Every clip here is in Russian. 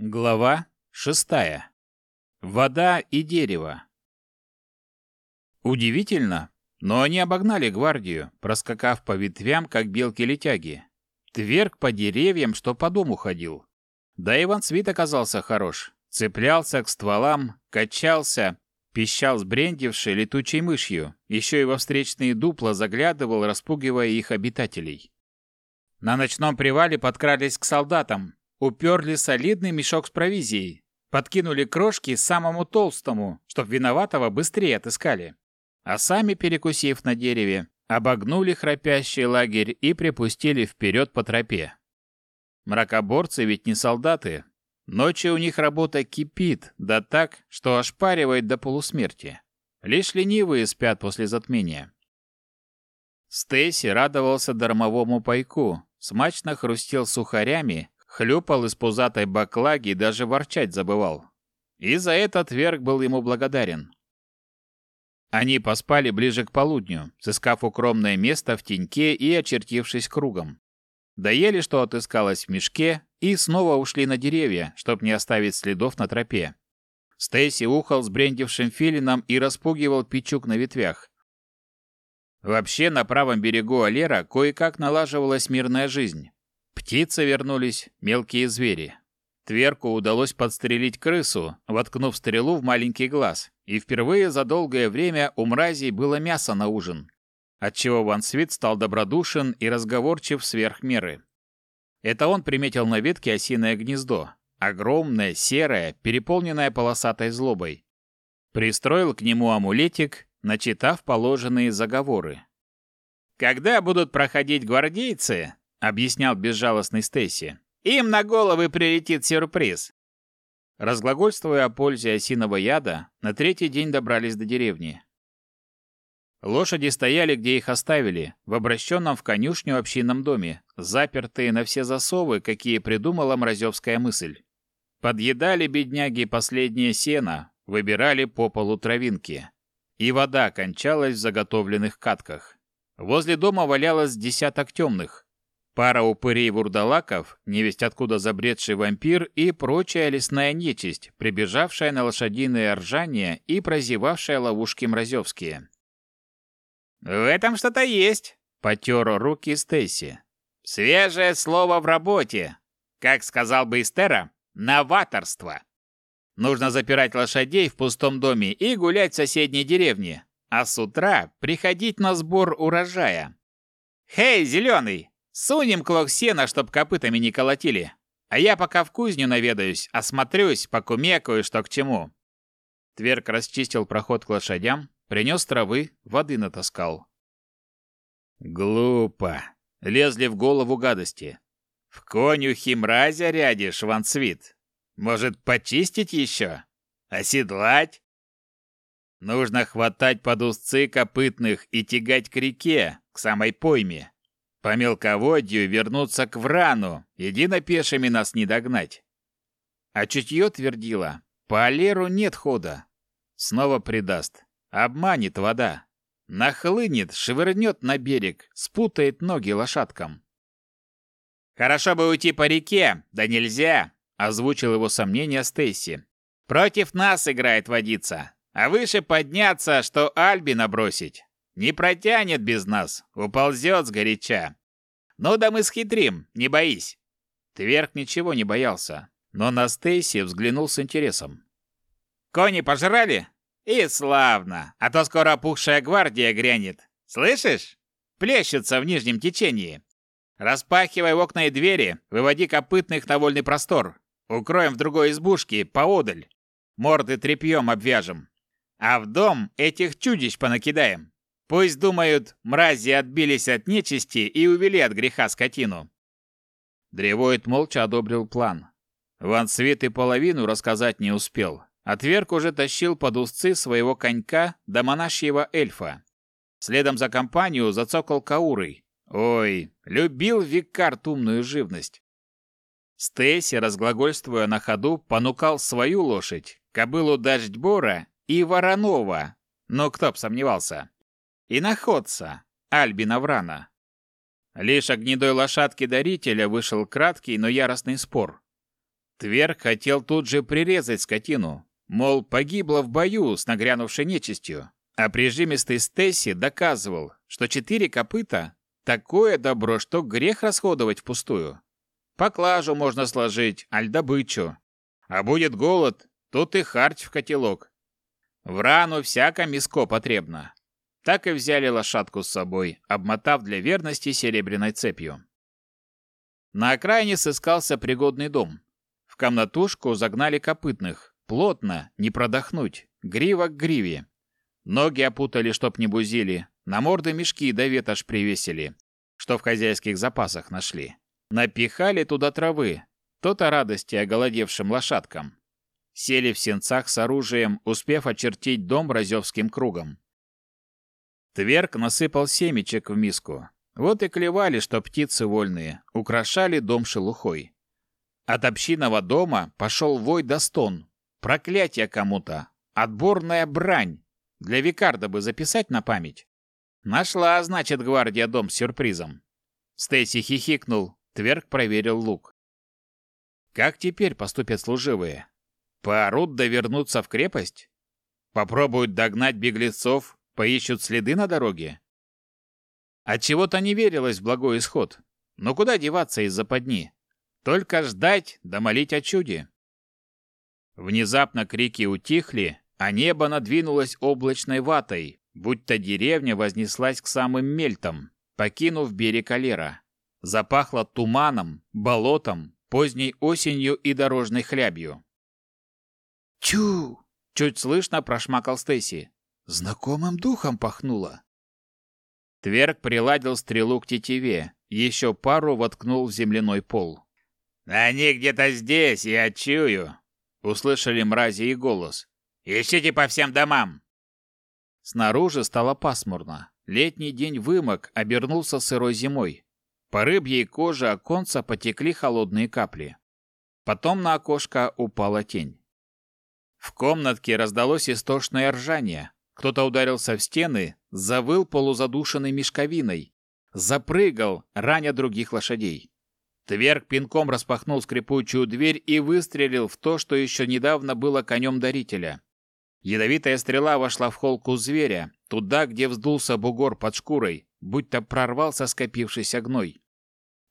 Глава шестая. Вода и дерево. Удивительно, но они обогнали гвардию, проскакав по ветвям, как белки-летяги. Тверг по деревьям, что по дому ходил. Да Иван Свит оказался хорош. Цеплялся к стволам, качался, пищал сбрендившей летучей мышью, еще и во встречные дупла заглядывал, распугивая их обитателей. На ночном привале подкрались к солдатам, уперли солидный мешок с провизией, подкинули крошки самому толстому, чтоб виноватого быстрее отыскали. А сами, перекусив на дереве, обогнули храпящий лагерь и припустили вперед по тропе. Мракоборцы ведь не солдаты. Ночью у них работа кипит, да так, что ошпаривает до полусмерти. Лишь ленивые спят после затмения. Стейси радовался дармовому пайку, смачно хрустел сухарями, хлюпал из пузатой баклаги и даже ворчать забывал. И за этот верх был ему благодарен. Они поспали ближе к полудню, сыскав укромное место в теньке и очертившись кругом. Доели, что отыскалось в мешке, и снова ушли на деревья, чтоб не оставить следов на тропе. Стейси ухал с брендившим филином и распугивал пичук на ветвях. Вообще, на правом берегу Алера кое-как налаживалась мирная жизнь. Птицы вернулись, мелкие звери. Тверку удалось подстрелить крысу, воткнув стрелу в маленький глаз, и впервые за долгое время у мразей было мясо на ужин, отчего Ван Свит стал добродушен и разговорчив сверх меры. Это он приметил на ветке осиное гнездо, огромное, серое, переполненное полосатой злобой. Пристроил к нему амулетик, начитав положенные заговоры. «Когда будут проходить гвардейцы, — объяснял безжалостный Стейси. «Им на головы прилетит сюрприз!» Разглагольствуя о пользе осиного яда, на третий день добрались до деревни. Лошади стояли, где их оставили, в обращенном в конюшню общинном доме, запертые на все засовы, какие придумала мразевская мысль. Подъедали бедняги последнее сено, выбирали по полу травинки. И вода кончалась в заготовленных катках. Возле дома валялось десяток темных, Пара упырей-вурдалаков, невесть откуда забредший вампир и прочая лесная нечисть, прибежавшая на лошадиное ржание и прозевавшая ловушки мразевские. «В этом что-то есть», — потер руки Стейси. «Свежее слово в работе. Как сказал бы Истера, новаторство. Нужно запирать лошадей в пустом доме и гулять в соседней деревне, а с утра приходить на сбор урожая. «Хей, зеленый, Сунем клок сена, чтоб копытами не колотили. А я пока в кузню наведаюсь, осмотрюсь, покумекаю, что к чему». Тверк расчистил проход к лошадям, принес травы, воды натаскал. «Глупо!» — лезли в голову гадости. «В конюхи мразя рядишь, ванцвит. Может, почистить еще? Оседлать?» Нужно хватать под узцы копытных и тягать к реке, к самой пойме. По мелководью вернуться к Врану, едино пешими нас не догнать. А чутье твердило, по Алеру нет хода. Снова предаст, обманет вода. Нахлынет, швырнет на берег, спутает ноги лошадкам. «Хорошо бы уйти по реке, да нельзя!» — озвучил его сомнение Стейси. «Против нас играет водица, а выше подняться, что Альби набросить. Не протянет без нас, уползет сгоряча. Ну да мы схитрим, не боись. Тверк ничего не боялся, но на Стейси взглянул с интересом. Кони пожрали? И славно, а то скоро опухшая гвардия грянет. Слышишь? Плещутся в нижнем течении. Распахивай окна и двери, выводи копытных на вольный простор. Укроем в другой избушке, поодаль. Морды тряпьем обвяжем. А в дом этих чудищ понакидаем. Пусть думают, мрази отбились от нечисти и увели от греха скотину. Древоид молча одобрил план. Ван Свет и половину рассказать не успел. Отверг уже тащил под узцы своего конька до монашьего эльфа. Следом за компанию зацокал Каурой. Ой, любил викар умную живность. Стейси, разглагольствуя на ходу, понукал свою лошадь, кобылу Дождьбора и Воронова. Но кто б сомневался и находца Альбина Врана. Лишь огнедой лошадки дарителя вышел краткий, но яростный спор. Тверк хотел тут же прирезать скотину, мол, погибла в бою с нагрянувшей нечистью, а прижимистый Стесси доказывал, что четыре копыта — такое добро, что грех расходовать впустую. Поклажу можно сложить, аль добычу. А будет голод, тут и харч в котелок. В рану всяко миско потребно. Так и взяли лошадку с собой, обмотав для верности серебряной цепью. На окраине сыскался пригодный дом комнатушку загнали копытных. Плотно, не продохнуть. Грива к гриве. Ноги опутали, чтоб не бузили. На морды мешки до ветошь привесили, что в хозяйских запасах нашли. Напихали туда травы. То-то радости оголодевшим лошадкам. Сели в сенцах с оружием, успев очертить дом разевским кругом. Тверк насыпал семечек в миску. Вот и клевали, что птицы вольные, украшали дом шелухой. От общинного дома пошел вой до стон. Проклятие кому-то. Отборная брань. Для Викарда бы записать на память. Нашла, значит, гвардия дом с сюрпризом. Стейси хихикнул. Тверк проверил лук. Как теперь поступят служивые? Поорут да вернутся в крепость? Попробуют догнать беглецов, поищут следы на дороге? Отчего-то не верилось в благой исход. Но куда деваться из-за подни? Только ждать да молить о чуде. Внезапно крики утихли, а небо надвинулось облачной ватой, будто деревня вознеслась к самым мельтам, покинув берег Алера. Запахло туманом, болотом, поздней осенью и дорожной хлябью. «Тю!» — чуть слышно прошмакал Стейси. «Знакомым духом пахнуло». Тверк приладил стрелу к тетиве, еще пару воткнул в земляной пол. «Они где-то здесь, я чую!» Услышали мрази и голос. «Ищите по всем домам!» Снаружи стало пасмурно. Летний день вымок, обернулся сырой зимой. По рыбьей коже оконца потекли холодные капли. Потом на окошко упала тень. В комнатке раздалось истошное ржание. Кто-то ударился в стены, завыл полузадушенной мешковиной. Запрыгал, раня других лошадей. Тверк пинком распахнул скрипучую дверь и выстрелил в то, что еще недавно было конем дарителя. Ядовитая стрела вошла в холку зверя, туда, где вздулся бугор под шкурой, будто прорвался скопившийся гной.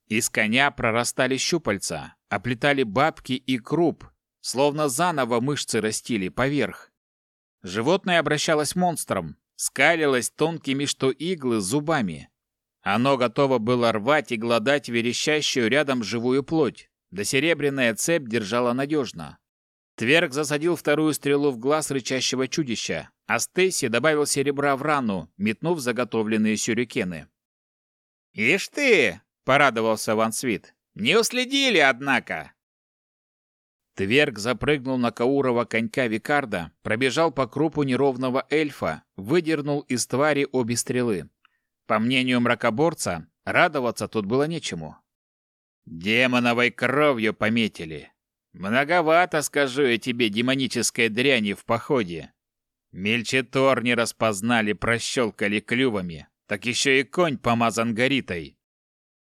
Из коня прорастали щупальца, оплетали бабки и круп, словно заново мышцы растили поверх. Животное обращалось монстром, скалилось тонкими, что иглы, зубами. Оно готово было рвать и глодать верещащую рядом живую плоть, да серебряная цепь держала надежно. Тверк засадил вторую стрелу в глаз рычащего чудища, а Стейси добавил серебра в рану, метнув заготовленные сюрикены. «Ишь ты!» — порадовался Ван Свит. «Не уследили, однако!» Тверк запрыгнул на Каурова конька Викарда, пробежал по крупу неровного эльфа, выдернул из твари обе стрелы. По мнению мракоборца, радоваться тут было нечему. Демоновой кровью пометили. Многовато, скажу я тебе, демонической дряни в походе. Мельчетор не распознали, прощелкали клювами. Так еще и конь помазан горитой.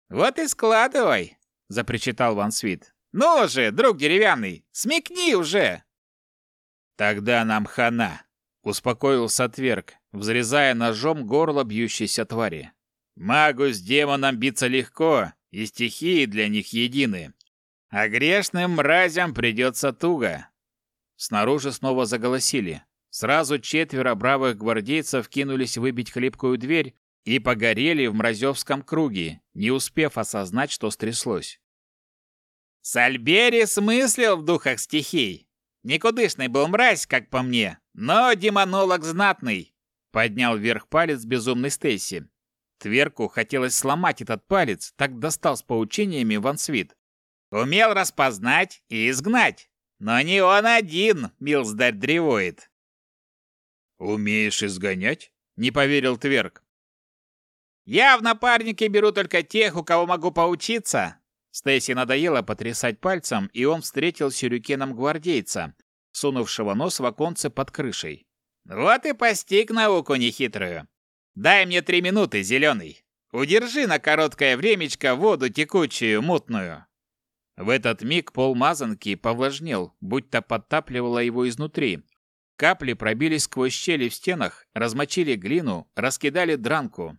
«Вот и складывай!» — запричитал Ван Свит. «Ну же, друг деревянный, смекни уже!» «Тогда нам хана!» — успокоился Тверк, взрезая ножом горло бьющейся твари. «Магу с демоном биться легко, и стихии для них едины. А грешным мразям придется туго». Снаружи снова заголосили. Сразу четверо бравых гвардейцев кинулись выбить хлипкую дверь и погорели в мразевском круге, не успев осознать, что стряслось. Сальбери смыслил в духах стихий. Никудышный был мразь, как по мне, но демонолог знатный. Поднял вверх палец безумный Стейси. Тверку хотелось сломать этот палец, так достал с поучениями Ван Свит. Умел распознать и изгнать. Но не он один, милздарь древоид. «Умеешь изгонять?» — не поверил Тверк. «Я в напарники беру только тех, у кого могу поучиться». Стейси надоело потрясать пальцем, и он встретил сюрикеном гвардейца, сунувшего нос в оконце под крышей. Вот и постиг науку нехитрую. Дай мне три минуты, зеленый. Удержи на короткое времечко воду текучую, мутную. В этот миг пол мазанки повлажнел, будто подтапливало его изнутри. Капли пробились сквозь щели в стенах, размочили глину, раскидали дранку.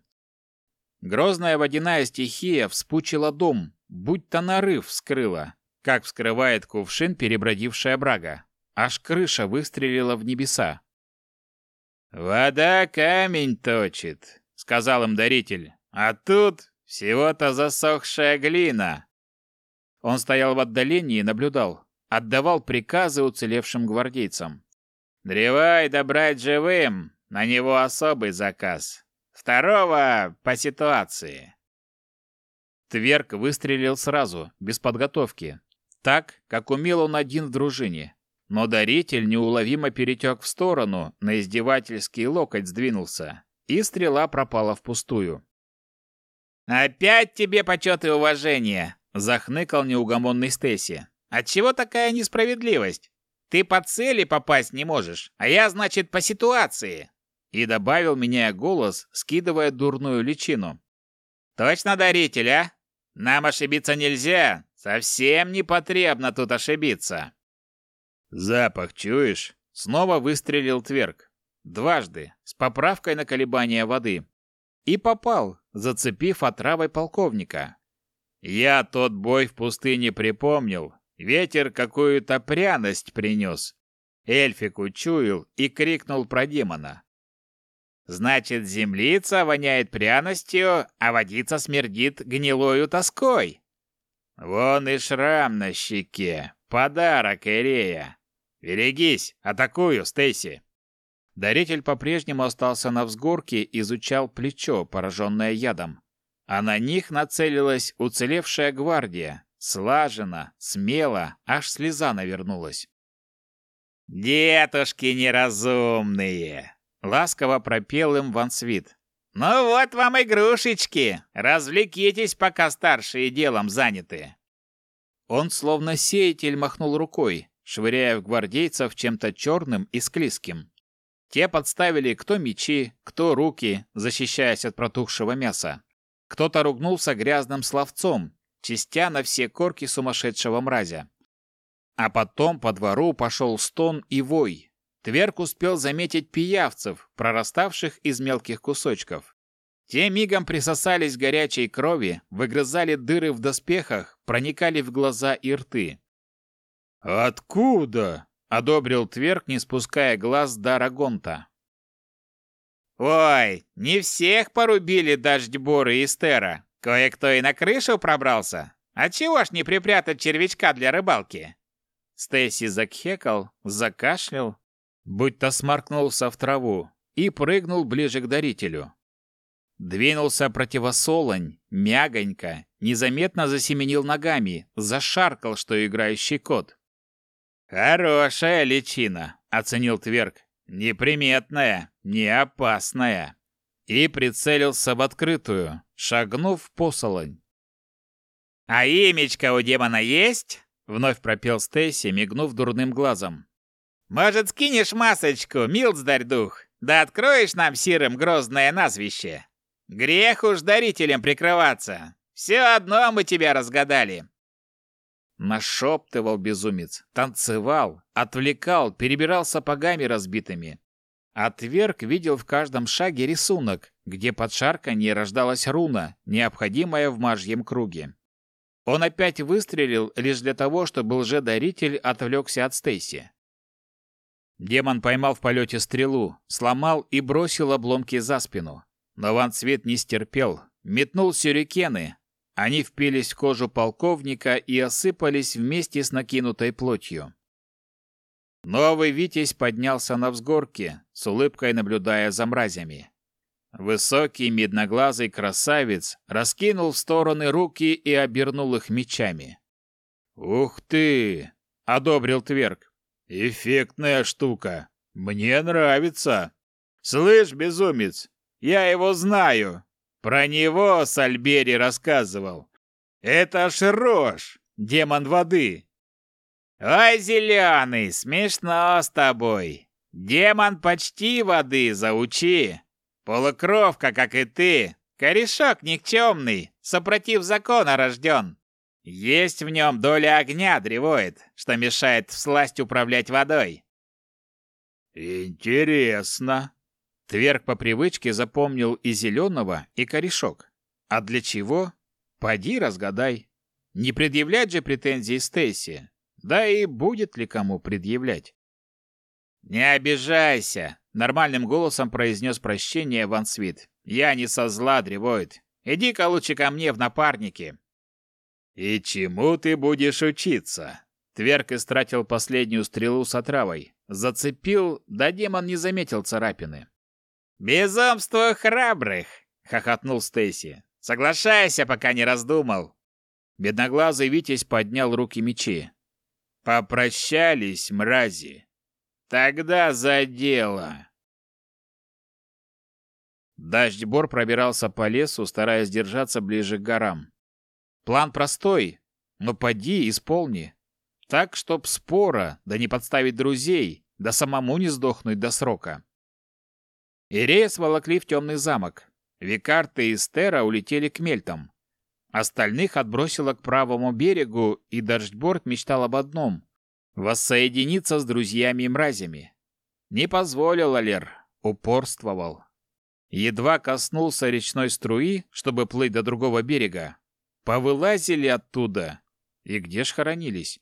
Грозная водяная стихия вспучила дом, будто нарыв вскрыла, как вскрывает кувшин перебродившая брага. Аж крыша выстрелила в небеса. «Вода камень точит», — сказал им даритель. «А тут всего-то засохшая глина». Он стоял в отдалении и наблюдал, отдавал приказы уцелевшим гвардейцам. «Древай добрать живым, на него особый заказ. Второго по ситуации». Тверк выстрелил сразу, без подготовки, так, как умел он один в дружине. Но даритель неуловимо перетек в сторону, на издевательский локоть сдвинулся, и стрела пропала впустую. «Опять тебе почет и уважение!» — захныкал неугомонный Стесси. «Отчего такая несправедливость? Ты по цели попасть не можешь, а я, значит, по ситуации!» И добавил, меняя голос, скидывая дурную личину. «Точно даритель, а? Нам ошибиться нельзя, совсем не потребно тут ошибиться!» «Запах чуешь?» Снова выстрелил Тверк. Дважды, с поправкой на колебания воды. И попал, зацепив отравой полковника. Я тот бой в пустыне припомнил. Ветер какую-то пряность принес. Эльфик учуял и крикнул про демона. «Значит, землица воняет пряностью, а водица смердит гнилою тоской». «Вон и шрам на щеке. Подарок Ирея. «Берегись! Атакую, Стейси!» Даритель по-прежнему остался на взгорке, изучал плечо, пораженное ядом. А на них нацелилась уцелевшая гвардия. Слаженно, смело, аж слеза навернулась. «Детушки неразумные!» — ласково пропел им Вансвит. «Ну вот вам игрушечки! Развлекитесь, пока старшие делом заняты!» Он словно сеятель махнул рукой, швыряя в гвардейцев чем-то черным и склизким. Те подставили кто мечи, кто руки, защищаясь от протухшего мяса. Кто-то ругнулся грязным словцом, чистя на все корки сумасшедшего мразя. А потом по двору пошел стон и вой. Тверк успел заметить пиявцев, прораставших из мелких кусочков. Те мигом присосались к горячей крови, выгрызали дыры в доспехах, проникали в глаза и рты. «Откуда?» — одобрил Тверк, не спуская глаз до Гонта. «Ой, не всех порубили дождьборы и стера. Кое-кто и на крышу пробрался. А чего ж не припрятать червячка для рыбалки?» Стейси закхекал, закашлял, будто сморкнулся в траву и прыгнул ближе к дарителю. Двинулся противосолонь, мягонько, незаметно засеменил ногами, зашаркал, что играющий кот. «Хорошая личина», — оценил Тверк. «Неприметная, не опасная». И прицелился в открытую, шагнув в посолонь. «А имечко у демона есть?» — вновь пропел Стейси, мигнув дурным глазом. «Может, скинешь масочку, милздарь дух, да откроешь нам сирым грозное назвище? Грех уж дарителям прикрываться. Все одно мы тебя разгадали. Нашептывал безумец, танцевал, отвлекал, перебирал сапогами разбитыми. Отверг видел в каждом шаге рисунок, где под шарканье рождалась руна, необходимая в мажьем круге. Он опять выстрелил лишь для того, чтобы лжедаритель отвлекся от Стейси. Демон поймал в полете стрелу, сломал и бросил обломки за спину. Но Ван Цвет не стерпел, метнул сюрикены, они впились в кожу полковника и осыпались вместе с накинутой плотью. Новый Витязь поднялся на взгорке, с улыбкой наблюдая за мразями. Высокий медноглазый красавец раскинул в стороны руки и обернул их мечами. «Ух ты!» — одобрил Тверк. «Эффектная штука. Мне нравится. Слышь, безумец, я его знаю. Про него Сальбери рассказывал. Это ж Рош, демон воды. Ой, зеленый, смешно с тобой. Демон почти воды, заучи. Полукровка, как и ты. Корешок никчемный, сопротив закона рожден. Есть в нем доля огня, древоид, что мешает всласть управлять водой. Интересно. Тверк по привычке запомнил и зеленого, и корешок. А для чего? Поди разгадай. Не предъявлять же претензии Стейси. Да и будет ли кому предъявлять? «Не обижайся!» — нормальным голосом произнес прощение Ван Свит. «Я не со зла, древоид. Иди-ка лучше ко мне в напарники». «И чему ты будешь учиться?» Тверк истратил последнюю стрелу с отравой. Зацепил, да демон не заметил царапины. «Безумство храбрых!» — хохотнул Стейси. «Соглашайся, пока не раздумал!» Бедноглазый Витязь поднял руки мечи. «Попрощались, мрази!» Тогда за дело. Дождь-бор пробирался по лесу, стараясь держаться ближе к горам. План простой, но поди, исполни. Так, чтоб спора, да не подставить друзей, да самому не сдохнуть до срока. Ирея сволокли в темный замок. Викарты и Стера улетели к мельтам. Остальных отбросило к правому берегу, и Дождьборд мечтал об одном воссоединиться с друзьями и мразями. Не позволил Алер, упорствовал. Едва коснулся речной струи, чтобы плыть до другого берега. Повылазили оттуда. И где ж хоронились?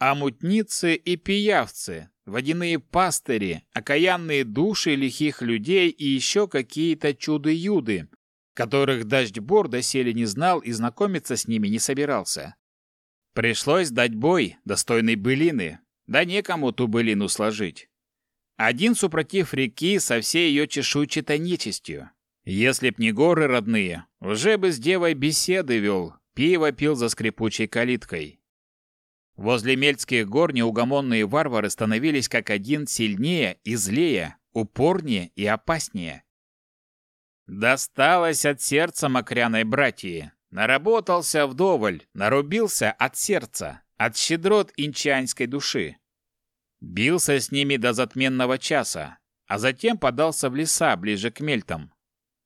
А мутницы и пиявцы, водяные пастыри, окаянные души лихих людей и еще какие-то чуды-юды, которых Дождьбор доселе не знал и знакомиться с ними не собирался. Пришлось дать бой, достойной былины, да некому ту былину сложить. Один супротив реки со всей ее чешуйчатой нечистью. Если б не горы родные, уже бы с девой беседы вел, пиво пил за скрипучей калиткой. Возле Мельцких гор неугомонные варвары становились как один сильнее и злее, упорнее и опаснее. Досталось от сердца мокряной братьи, Наработался вдоволь, нарубился от сердца, от щедрот инчанской души. Бился с ними до затменного часа, а затем подался в леса ближе к мельтам.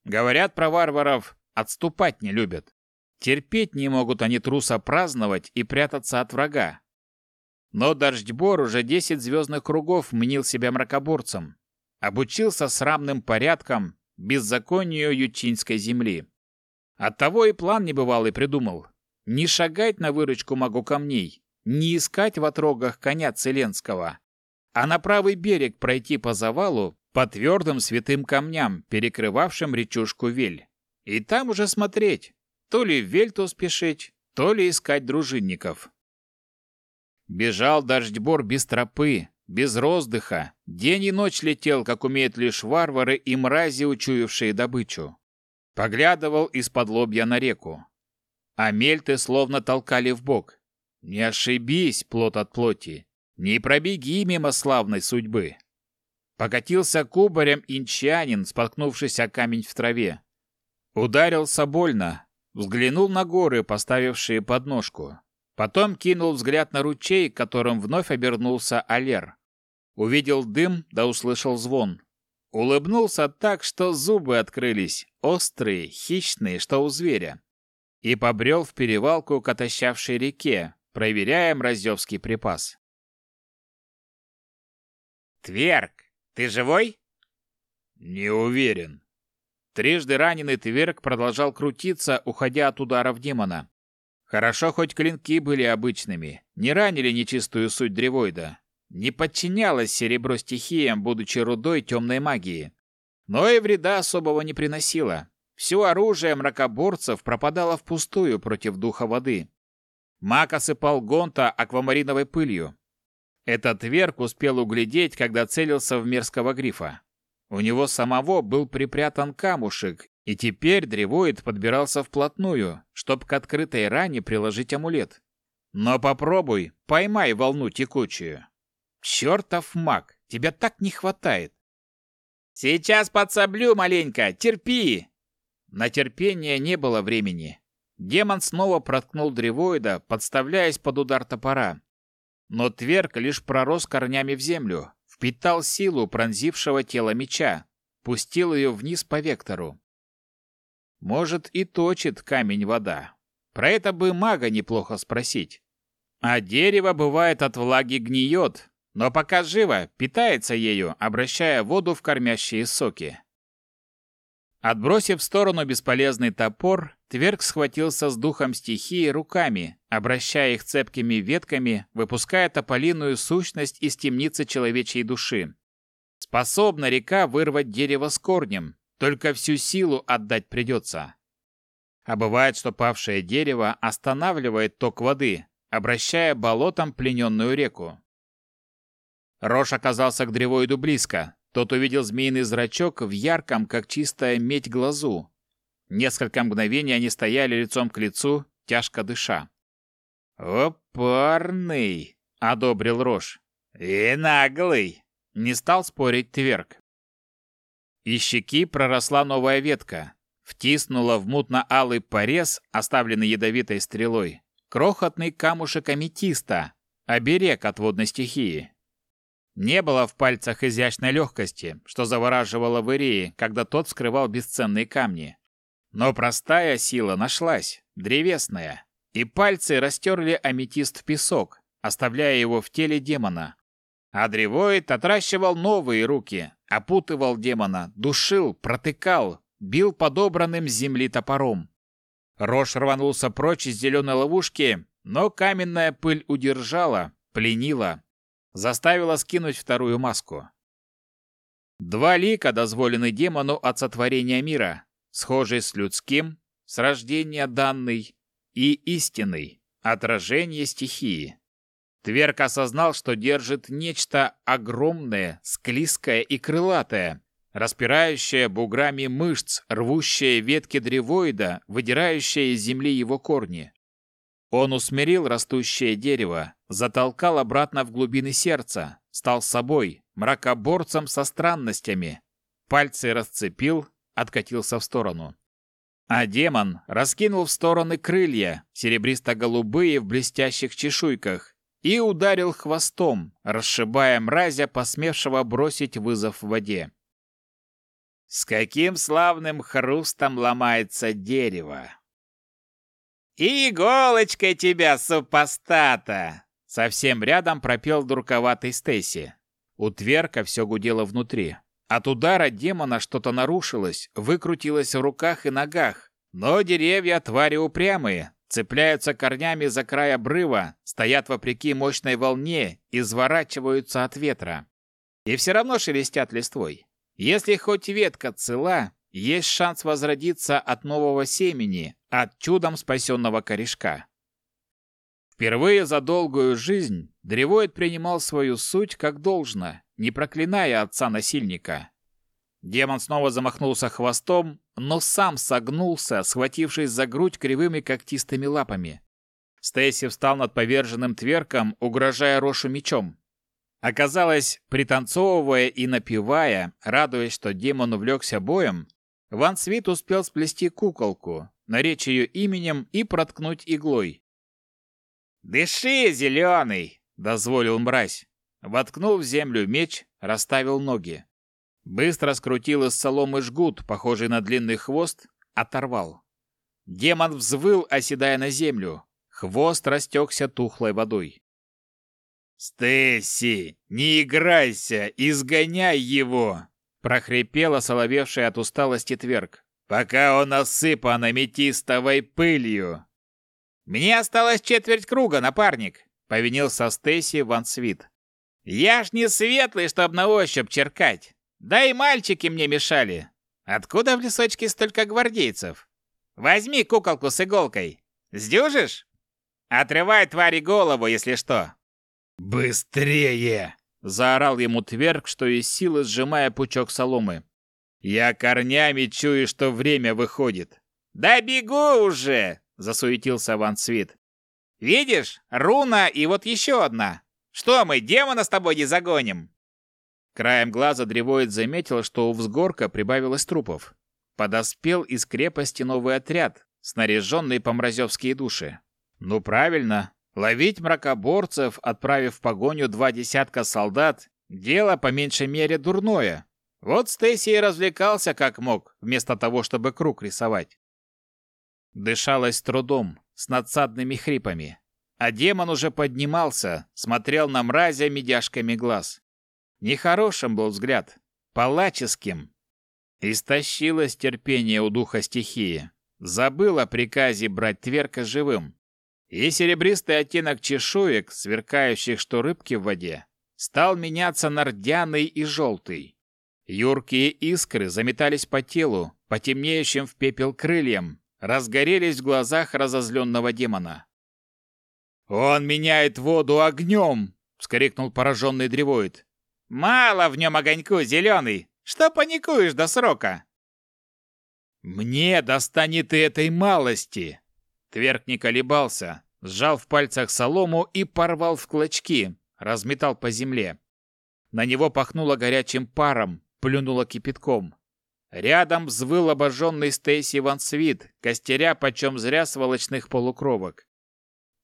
Говорят про варваров, отступать не любят. Терпеть не могут они труса праздновать и прятаться от врага. Но Дождьбор уже десять звездных кругов мнил себя мракоборцем. Обучился срамным порядкам, беззаконию ючинской земли. Оттого и план небывалый придумал. Не шагать на выручку могу камней, не искать в отрогах коня Целенского, а на правый берег пройти по завалу по твердым святым камням, перекрывавшим речушку Вель. И там уже смотреть, то ли в Вельту спешить, то ли искать дружинников. Бежал дождьбор без тропы, без роздыха, день и ночь летел, как умеют лишь варвары и мрази, учуявшие добычу. Поглядывал из-под лобья на реку. А мельты словно толкали в бок. Не ошибись, плод от плоти. Не пробеги мимо славной судьбы. Покатился кубарем инчанин, споткнувшись о камень в траве. Ударился больно, взглянул на горы, поставившие подножку. Потом кинул взгляд на ручей, которым вновь обернулся Алер. Увидел дым, да услышал звон. Улыбнулся так, что зубы открылись, острые, хищные, что у зверя. И побрел в перевалку к отощавшей реке, проверяя мразевский припас. «Тверк, ты живой?» «Не уверен». Трижды раненый Тверк продолжал крутиться, уходя от ударов демона. Хорошо, хоть клинки были обычными, не ранили нечистую суть древоида, не подчинялось серебро стихиям, будучи рудой темной магии. Но и вреда особого не приносило. Все оружие мракоборцев пропадало впустую против духа воды. Маг осыпал Гонта аквамариновой пылью. Этот верк успел углядеть, когда целился в мерзкого грифа. У него самого был припрятан камушек, и теперь древоид подбирался вплотную, чтоб к открытой ране приложить амулет. Но попробуй, поймай волну текучую. Чертов маг, тебя так не хватает. Сейчас подсоблю маленько, терпи. На терпение не было времени. Демон снова проткнул древоида, подставляясь под удар топора. Но Тверк лишь пророс корнями в землю, впитал силу пронзившего тело меча, пустил ее вниз по вектору. Может, и точит камень вода. Про это бы мага неплохо спросить. А дерево бывает от влаги гниет, но пока живо, питается ею, обращая воду в кормящие соки. Отбросив в сторону бесполезный топор, Тверк схватился с духом стихии руками, обращая их цепкими ветками, выпуская тополиную сущность из темницы человечьей души. Способна река вырвать дерево с корнем, только всю силу отдать придется. А бывает, что павшее дерево останавливает ток воды, обращая болотом плененную реку. Рош оказался к древоиду близко. Тот увидел змеиный зрачок в ярком, как чистая медь, глазу. Несколько мгновений они стояли лицом к лицу, тяжко дыша. «Опарный!» — одобрил Рош. «И наглый!» — не стал спорить Тверк. Из щеки проросла новая ветка. Втиснула в мутно-алый порез, оставленный ядовитой стрелой, крохотный камушек аметиста, оберег от водной стихии. Не было в пальцах изящной легкости, что завораживало в Ирии, когда тот вскрывал бесценные камни. Но простая сила нашлась, древесная, и пальцы растерли аметист в песок, оставляя его в теле демона. А древоид отращивал новые руки, опутывал демона, душил, протыкал, бил подобранным земли топором. Рош рванулся прочь из зеленой ловушки, но каменная пыль удержала, пленила, заставила скинуть вторую маску. Два лика дозволены демону от сотворения мира, схожий с людским, с рождения данный, и истинный, отражение стихии. Тверк осознал, что держит нечто огромное, склизкое и крылатое, распирающее буграми мышц, рвущее ветки древоида, выдирающее из земли его корни. Он усмирил растущее дерево, затолкал обратно в глубины сердца, стал собой, мракоборцем со странностями. Пальцы расцепил, откатился в сторону. А демон раскинул в стороны крылья, серебристо-голубые в блестящих чешуйках, и ударил хвостом, расшибая мразя, посмевшего бросить вызов в воде. С каким славным хрустом ломается дерево! «И иголочкой тебя, супостата!» Совсем рядом пропел дурковатый Стейси. У Тверка все гудело внутри. От удара демона что-то нарушилось, выкрутилось в руках и ногах. Но деревья твари упрямые, цепляются корнями за край обрыва, стоят вопреки мощной волне, изворачиваются от ветра. И все равно шелестят листвой. Если хоть ветка цела, есть шанс возродиться от нового семени, от чудом спасенного корешка. Впервые за долгую жизнь древоид принимал свою суть как должно, не проклиная отца-насильника. Демон снова замахнулся хвостом, но сам согнулся, схватившись за грудь кривыми когтистыми лапами. Стейси встал над поверженным тверком, угрожая Рошу мечом. Оказалось, пританцовывая и напевая, радуясь, что демон увлекся боем, Ван Свит успел сплести куколку, наречь ее именем и проткнуть иглой. «Дыши, зеленый!» — дозволил мразь. Воткнул в землю меч, расставил ноги. Быстро скрутил из соломы жгут, похожий на длинный хвост, оторвал. Демон взвыл, оседая на землю. Хвост растекся тухлой водой. «Стесси, не играйся, изгоняй его!» прохрипела соловевшая от усталости Тверк. «Пока он осыпан аметистовой пылью!» «Мне осталось четверть круга, напарник!» — повинился Стейси Ван Свит. «Я ж не светлый, чтоб на ощупь черкать! Да и мальчики мне мешали! Откуда в лесочке столько гвардейцев? Возьми куколку с иголкой! Сдюжишь? Отрывай твари голову, если что!» «Быстрее!» Заорал ему Тверк, что из силы сжимая пучок соломы. «Я корнями чую, что время выходит». «Да бегу уже!» — засуетился Ван Свит. «Видишь, руна и вот еще одна. Что мы, демона с тобой не загоним?» Краем глаза древоид заметил, что у взгорка прибавилось трупов. Подоспел из крепости новый отряд, снаряженный по мразевские души. Ну правильно, Ловить мракоборцев, отправив в погоню два десятка солдат, дело по меньшей мере дурное. Вот Стейси и развлекался как мог, вместо того, чтобы круг рисовать. Дышалось трудом, с надсадными хрипами. А демон уже поднимался, смотрел на мразя медяшками глаз. Нехорошим был взгляд, палаческим. Истощилось терпение у духа стихии. Забыл о приказе брать Тверка живым. И серебристый оттенок чешуек, сверкающих, что рыбки в воде, стал меняться на рдяный и желтый. Юркие искры заметались по телу, по темнеющим в пепел крыльям, разгорелись в глазах разозленного демона. «Он меняет воду огнем!» — вскрикнул пораженный древоид. «Мало в нем огоньку, зеленый! Что паникуешь до срока?» «Мне достанет и этой малости!» Тверк не колебался, сжал в пальцах солому и порвал в клочки, разметал по земле. На него пахнуло горячим паром, плюнуло кипятком. Рядом взвыл обожженный Стейси Ван Свит, костеря почем зря сволочных полукровок.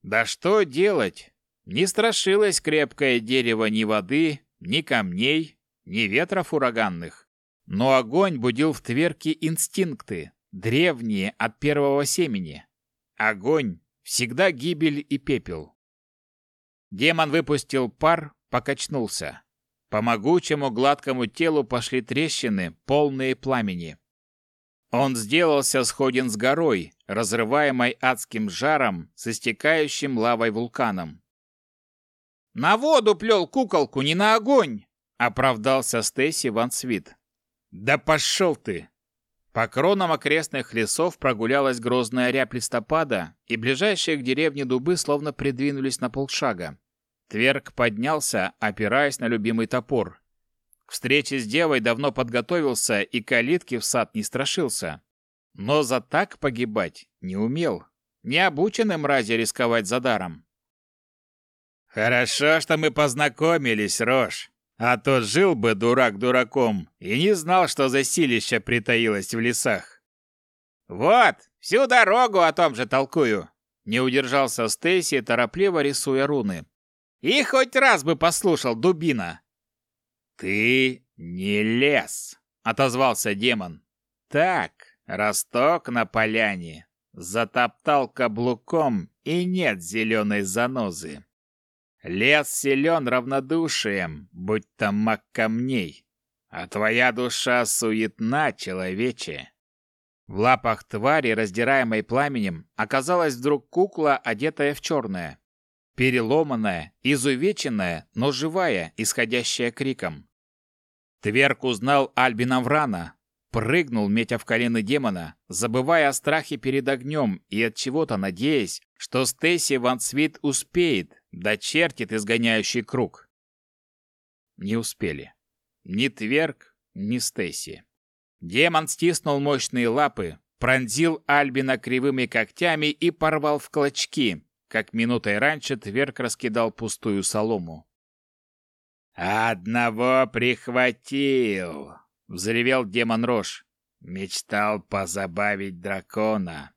Да что делать? Не страшилось крепкое дерево ни воды, ни камней, ни ветров ураганных. Но огонь будил в Тверке инстинкты, древние от первого семени. Огонь — всегда гибель и пепел. Демон выпустил пар, покачнулся. По могучему гладкому телу пошли трещины, полные пламени. Он сделался сходен с горой, разрываемой адским жаром с истекающим лавой вулканом. «На воду плел куколку, не на огонь!» — оправдался Стейси Ван Свит. «Да пошел ты!» По кронам окрестных лесов прогулялась грозная рябь листопада, и ближайшие к деревне дубы словно придвинулись на полшага. Тверк поднялся, опираясь на любимый топор. К встрече с девой давно подготовился и калитки в сад не страшился. Но за так погибать не умел. Не обученным мрази рисковать за даром. «Хорошо, что мы познакомились, Рош. А то жил бы дурак дураком и не знал, что за силища притаилось в лесах». «Вот, всю дорогу о том же толкую!» Не удержался Стейси, торопливо рисуя руны. «И хоть раз бы послушал, дубина!» «Ты не лес!» — отозвался демон. «Так, росток на поляне. Затоптал каблуком, и нет зеленой занозы. Лес силен равнодушием, будь там маг камней, а твоя душа суетна, человече. В лапах твари, раздираемой пламенем, оказалась вдруг кукла, одетая в черное. Переломанная, изувеченная, но живая, исходящая криком. Тверк узнал Альбина Врана, прыгнул, метя в колено демона, забывая о страхе перед огнем и от чего-то надеясь, что Стейси Ван Свит успеет, дочертит изгоняющий круг. Не успели. Ни Тверк, ни Стейси. Демон стиснул мощные лапы, пронзил Альбина кривыми когтями и порвал в клочки, как минутой раньше Тверк раскидал пустую солому. «Одного прихватил!» — взревел демон Рош. «Мечтал позабавить дракона.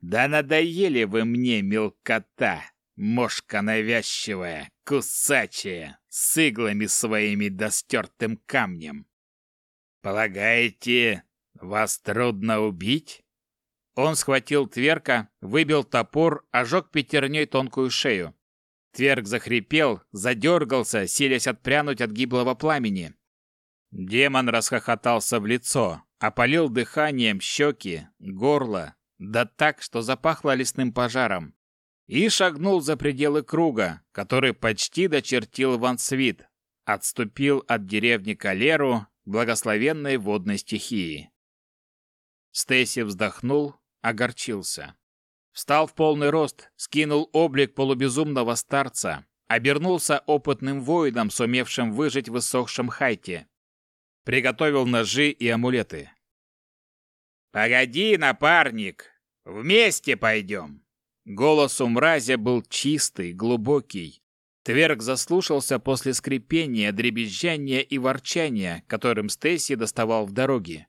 Да надоели вы мне, мелкота, мошка навязчивая, кусачая, с иглами своими достертым камнем. Полагаете, вас трудно убить?» Он схватил Тверка, выбил топор, ожег пятерней тонкую шею. Тверк захрипел, задергался, силясь отпрянуть от гиблого пламени. Демон расхохотался в лицо, опалил дыханием щеки, горло, да так, что запахло лесным пожаром, и шагнул за пределы круга, который почти дочертил Вансвит, отступил от деревни Калеру, благословенной водной стихии. Стейси вздохнул, огорчился. Встал в полный рост, скинул облик полубезумного старца, обернулся опытным воином, сумевшим выжить в иссохшем хайте. Приготовил ножи и амулеты. «Погоди, напарник! Вместе пойдем!» Голос у мразя был чистый, глубокий. Тверк заслушался после скрипения, дребезжания и ворчания, которым Стейси доставал в дороге.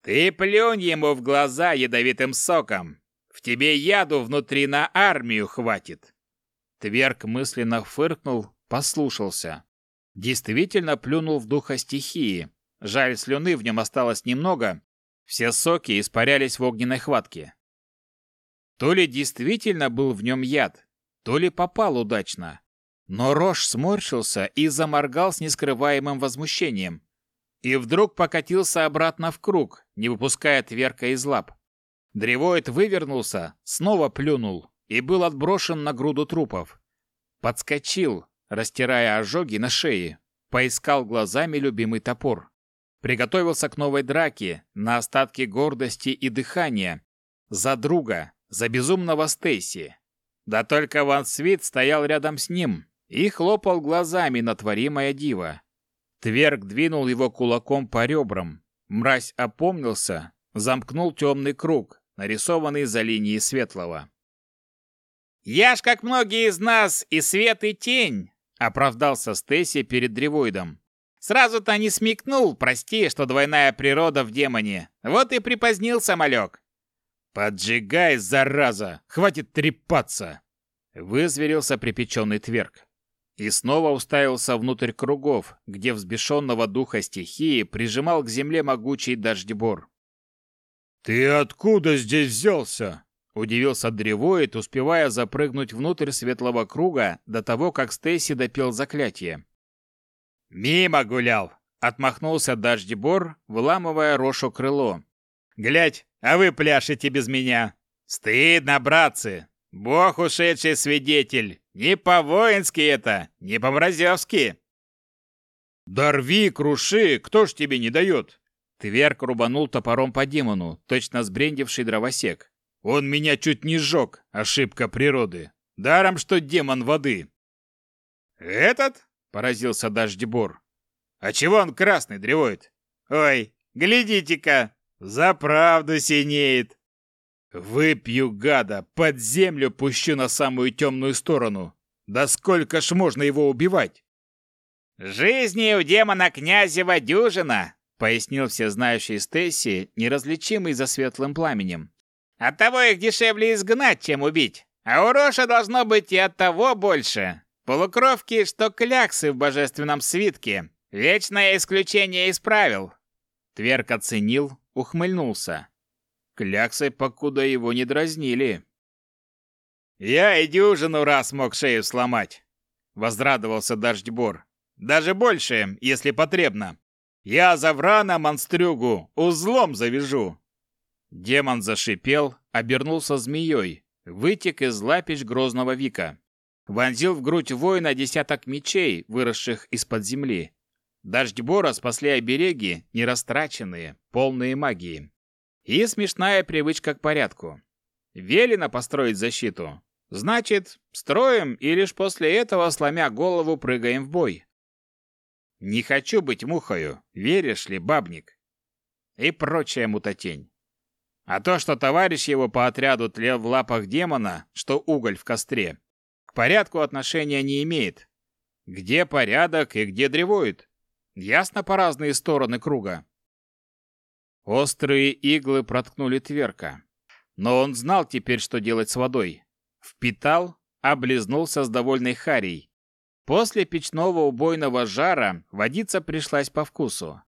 Ты плюнь ему в глаза ядовитым соком. В тебе яду внутри на армию хватит. Тверк мысленно фыркнул, послушался. Действительно плюнул в духа стихии. Жаль, слюны в нем осталось немного. Все соки испарялись в огненной хватке. То ли действительно был в нем яд, то ли попал удачно. Но Рош сморщился и заморгал с нескрываемым возмущением. И вдруг покатился обратно в круг, не выпуская тверка из лап. Древоид вывернулся, снова плюнул и был отброшен на груду трупов. Подскочил, растирая ожоги на шее, поискал глазами любимый топор. Приготовился к новой драке, на остатки гордости и дыхания. За друга, за безумного Стейси. Да только Ван Свит стоял рядом с ним и хлопал глазами на творимое диво. Тверг двинул его кулаком по ребрам. Мразь опомнился, замкнул темный круг, нарисованный за линией светлого. «Я ж, как многие из нас, и свет, и тень!» — оправдался Стейси перед древоидом. «Сразу-то не смекнул, прости, что двойная природа в демоне. Вот и припозднился малек. «Поджигай, зараза! Хватит трепаться!» Вызверился припеченный тверк. И снова уставился внутрь кругов, где взбешенного духа стихии прижимал к земле могучий дождебор. «Ты откуда здесь взялся?» Удивился древоид, успевая запрыгнуть внутрь светлого круга до того, как Стейси допел заклятие. «Мимо гулял!» — отмахнулся дождебор, выламывая Рошу крыло. «Глядь, а вы пляшете без меня. Стыдно, братцы. Бог ушедший свидетель. Не по-воински это, не по-мразевски. Дорви, круши, кто ж тебе не дает? Тверк рубанул топором по демону, точно сбрендивший дровосек. Он меня чуть не сжег, ошибка природы. Даром, что демон воды. Этот? Поразился Дождебор. А чего он красный древоет? Ой, глядите-ка, за правду синеет. Выпью, гада, под землю пущу на самую темную сторону. Да сколько ж можно его убивать? Жизни у демона князева дюжина, пояснил всезнающий Стесси, неразличимый за светлым пламенем. Оттого их дешевле изгнать, чем убить. А у Роша должно быть и от того больше. Полукровки, что кляксы в божественном свитке. Вечное исключение из правил. Тверк оценил, ухмыльнулся. Кляксы покуда его не дразнили. «Я и дюжину раз мог шею сломать», — возрадовался Дождьбор. «Даже больше, если потребно. Я за врана монстрюгу узлом завяжу». Демон зашипел, обернулся змеей, вытек из лапищ грозного Вика. Вонзил в грудь воина десяток мечей, выросших из-под земли. Дождьбора спасли обереги, нерастраченные, полные магии. И смешная привычка к порядку. Велено построить защиту. Значит, строим и лишь после этого, сломя голову, прыгаем в бой. Не хочу быть мухою, веришь ли, бабник? И прочая мутатень. А то, что товарищ его по отряду тлел в лапах демона, что уголь в костре, к порядку отношения не имеет. Где порядок и где древоид? Ясно по разные стороны круга. Острые иглы проткнули Тверка. Но он знал теперь, что делать с водой. Впитал, облизнулся с довольной харей. После печного убойного жара водица пришлась по вкусу.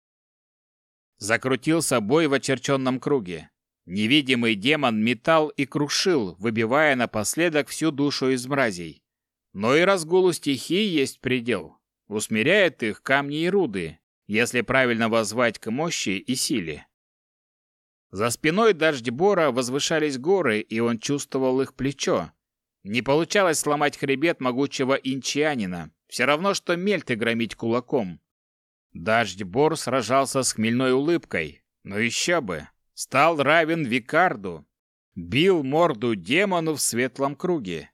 Закрутился бой в очерченном круге. Невидимый демон метал и крушил, выбивая напоследок всю душу из мразей. Но и разгулу стихий есть предел усмиряет их камни и руды, если правильно воззвать к мощи и силе. За спиной Дождьбора возвышались горы, и он чувствовал их плечо. Не получалось сломать хребет могучего инчианина, все равно, что мельты громить кулаком. Дождьбор сражался с хмельной улыбкой, но еще бы, стал равен Викарду, бил морду демону в светлом круге.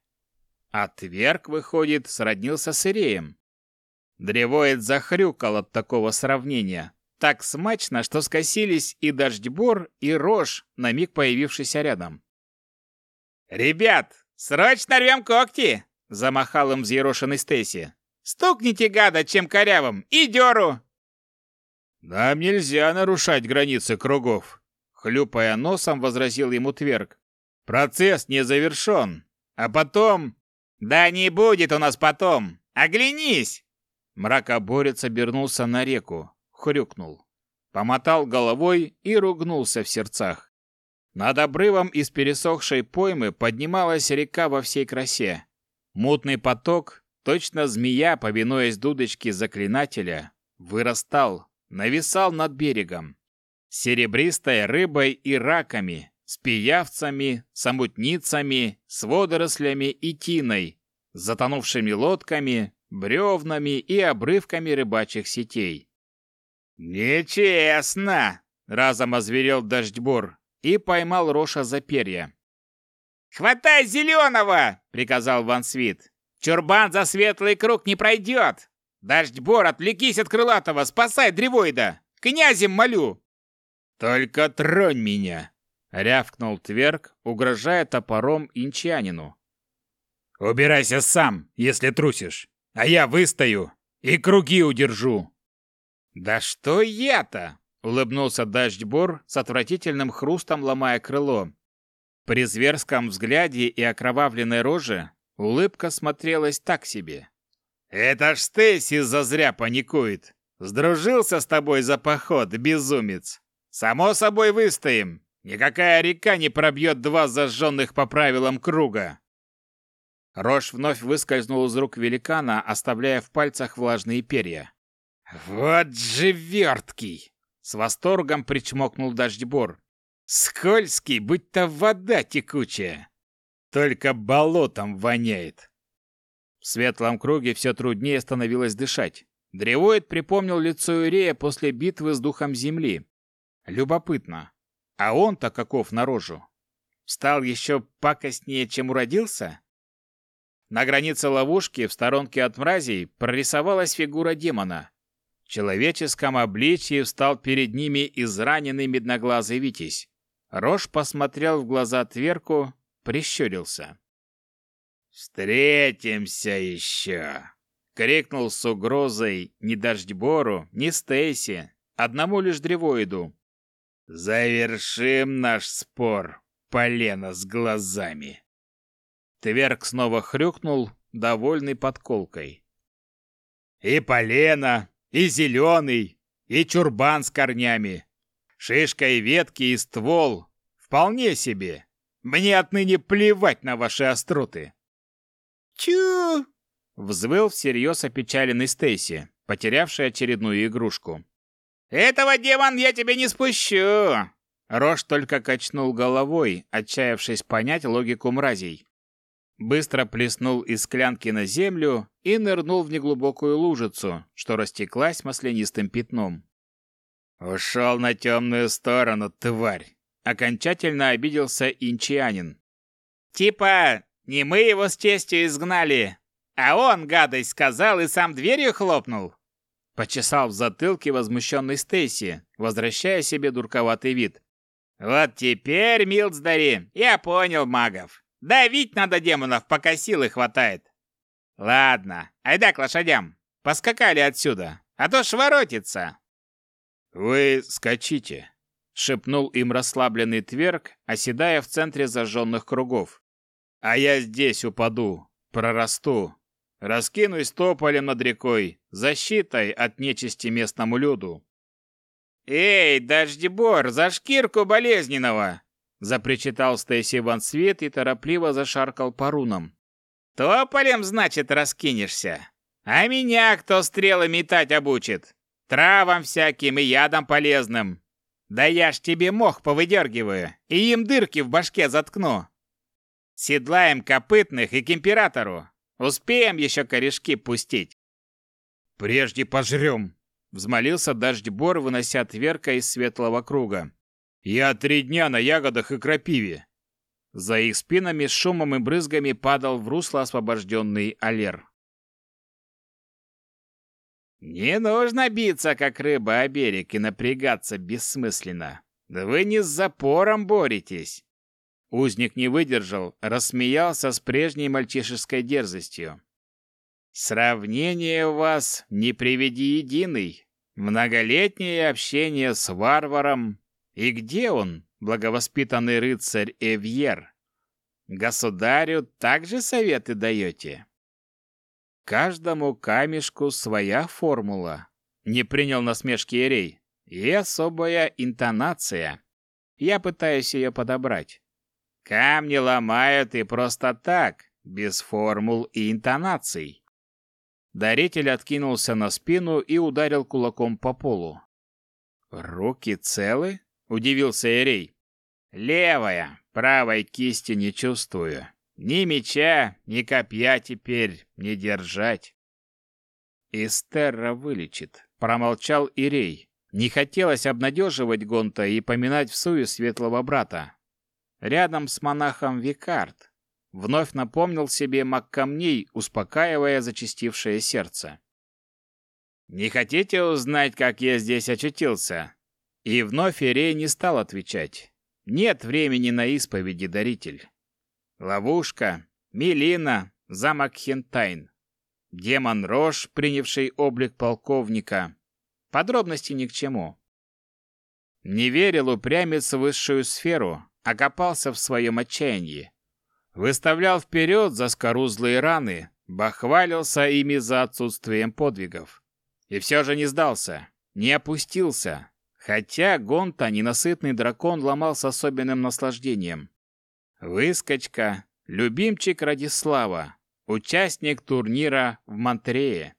Тверк, выходит, сроднился с Иреем. Древоид захрюкал от такого сравнения. Так смачно, что скосились и Дождьбор, и Рожь, на миг появившийся рядом. «Ребят, срочно рвем когти!» — замахал им взъерошенный Стейси. «Стукните, гада, чем корявым, и дёру!» «Нам нельзя нарушать границы кругов», — хлюпая носом, возразил ему Тверк. «Процесс не завершен. А потом...» «Да не будет у нас потом! Оглянись!» Мракоборец обернулся на реку, хрюкнул. Помотал головой и ругнулся в сердцах. Над обрывом из пересохшей поймы поднималась река во всей красе. Мутный поток, точно змея, повинуясь дудочке заклинателя, вырастал, нависал над берегом. Серебристой рыбой и раками, с пиявцами, самутницами, с водорослями и тиной, затонувшими лодками, бревнами и обрывками рыбачьих сетей. «Нечестно!» — разом озверел Дождьбор и поймал Роша за перья. «Хватай зеленого!» — приказал Ван Свит. «Чурбан за светлый круг не пройдет! Дождьбор, отвлекись от крылатого, спасай древоида! Князем молю!» «Только тронь меня!» рявкнул Тверк, угрожая топором инчанину. «Убирайся сам, если трусишь, а я выстою и круги удержу!» «Да что я-то?» — улыбнулся Дождьбор с отвратительным хрустом ломая крыло. При зверском взгляде и окровавленной роже улыбка смотрелась так себе. «Это ж Стейси зазря паникует. Сдружился с тобой за поход, безумец. Само собой выстоим. Никакая река не пробьет два зажженных по правилам круга. Рожь вновь выскользнул из рук великана, оставляя в пальцах влажные перья. «Вот же верткий!» — с восторгом причмокнул дождьбор. «Скользкий, будто вода текучая. Только болотом воняет». В светлом круге все труднее становилось дышать. Древоид припомнил лицо Ирея после битвы с духом земли. Любопытно, а он-то каков на рожу? Стал еще пакостнее, чем уродился? На границе ловушки, в сторонке от мразей, прорисовалась фигура демона. Человеческом обличье встал перед ними израненный медноглазый Витязь. Рож посмотрел в глаза Тверку, прищурился. «Встретимся еще!» — крикнул с угрозой ни Дождьбору, ни Стейси, одному лишь древоиду. Завершим наш спор, полено с глазами. Тверк снова хрюкнул, довольный подколкой. И полено, и зеленый, и чурбан с корнями. Шишка и ветки, и ствол. Вполне себе. Мне отныне плевать на ваши остроты. Чу! Взвыл всерьез опечаленный Стейси, потерявший очередную игрушку. «Этого, демон, я тебе не спущу!» Рош только качнул головой, отчаявшись понять логику мразей. Быстро плеснул из склянки на землю и нырнул в неглубокую лужицу, что растеклась маслянистым пятном. «Ушел на темную сторону, тварь!» Окончательно обиделся инчианин. «Типа, не мы его с честью изгнали, а он, гадость, сказал и сам дверью хлопнул!» Почесал в затылке возмущенный Стейси, возвращая себе дурковатый вид. «Вот теперь, Милдсдари, я понял магов. Давить надо демонов, пока силы хватает. Ладно, айда к лошадям. Поскакали отсюда, а то шворотится». «Вы скачите», — шепнул им расслабленный Тверк, оседая в центре зажженных кругов. «А я здесь упаду, прорасту, Раскинусь тополем над рекой, защитой от нечисти местному люду. «Эй, дождебор, за шкирку болезненного!» Запричитал Стейси Ван Свет и торопливо зашаркал по рунам. «Тополем, значит, раскинешься? А меня кто стрелы метать обучит? Травам всяким и ядом полезным. Да я ж тебе мох повыдергиваю и им дырки в башке заткну. Седлаем копытных и к императору, Успеем еще корешки пустить. Прежде пожрем, взмолился Дождьбор, вынося тверка из светлого круга. Я три дня на ягодах и крапиве. За их спинами с шумом и брызгами падал в русло освобожденный Алер. «Не нужно биться, как рыба о берег, и напрягаться бессмысленно. Вы не с запором боретесь. Узник не выдержал, рассмеялся с прежней мальчишеской дерзостью. «Сравнение у вас не приведи единый. Многолетнее общение с варваром. И где он, благовоспитанный рыцарь Эвьер? Государю также советы даете?» «Каждому камешку своя формула», — не принял насмешки Эрей, — «и особая интонация. Я пытаюсь ее подобрать. Камни ломают и просто так, без формул и интонаций. Даритель откинулся на спину и ударил кулаком по полу. «Руки целы?» — удивился Эрей. «Левая, правой кисти не чувствую. Ни меча, ни копья теперь не держать». «Эстерра вылечит», — промолчал Ирей. Не хотелось обнадеживать Гонта и поминать в суе светлого брата. Рядом с монахом Викард. Вновь напомнил себе маг камней, успокаивая зачастившее сердце. «Не хотите узнать, как я здесь очутился?» И вновь Ирей не стал отвечать. «Нет времени на исповеди, даритель. Ловушка, Милина, замок Хентайн. Демон Рош, принявший облик полковника, Подробности ни к чему. Не верил упрямец в высшую сферу, окопался в своем отчаянии. Выставлял вперед заскорузлые раны, бахвалился ими за отсутствием подвигов. И все же не сдался, не опустился, хотя Гонта, ненасытный дракон, ломал с особенным наслаждением. Выскочка, любимчик Радислава, участник турнира в Монтрее.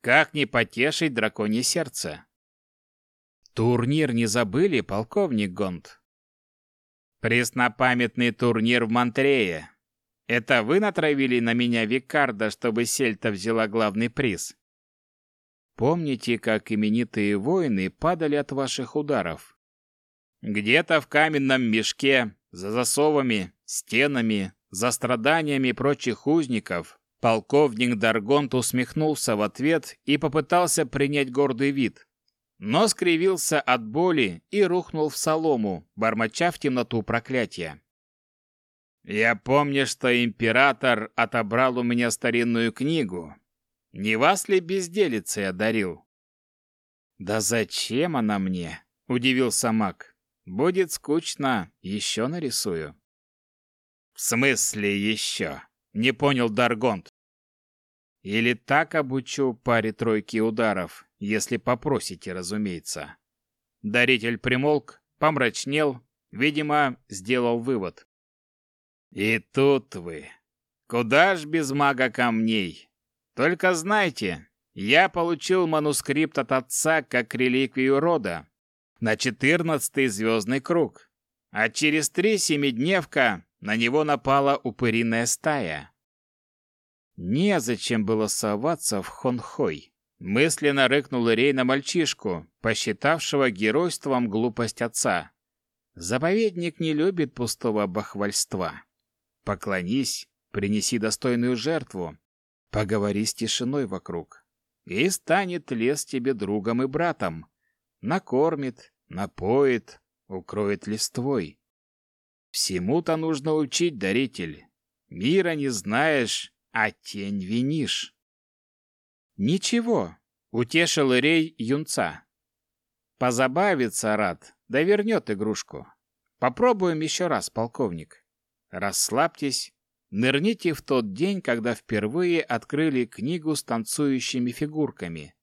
Как не потешить драконье сердце? Турнир не забыли, полковник Гонт? Преснопамятный турнир в Монтрее. Это вы натравили на меня Викарда, чтобы Сельта взяла главный приз? Помните, как именитые воины падали от ваших ударов? Где-то в каменном мешке, за засовами, стенами, за страданиями прочих узников Полковник Даргонт усмехнулся в ответ и попытался принять гордый вид, но скривился от боли и рухнул в солому, бормоча в темноту проклятия. «Я помню, что император отобрал у меня старинную книгу. Не вас ли безделицей одарил?» «Да зачем она мне?» — удивился маг. «Будет скучно, еще нарисую». «В смысле еще?» Не понял Даргонт. Или так обучу паре тройки ударов, если попросите, разумеется. Даритель примолк, помрачнел, видимо, сделал вывод. И тут вы. Куда ж без мага камней? Только знайте, я получил манускрипт от отца как реликвию рода на четырнадцатый звездный круг, а через три семидневка на него напала упыриная стая. Незачем было соваться в Хонхой. Мысленно рыкнул Рей на мальчишку, посчитавшего геройством глупость отца. Заповедник не любит пустого бахвальства. Поклонись, принеси достойную жертву, поговори с тишиной вокруг. И станет лес тебе другом и братом. Накормит, напоит, укроет листвой. Всему-то нужно учить, даритель. Мира не знаешь, а тень винишь. Ничего, утешил Ирей юнца. Позабавиться рад, да вернет игрушку. Попробуем еще раз, полковник. Расслабьтесь, нырните в тот день, когда впервые открыли книгу с танцующими фигурками.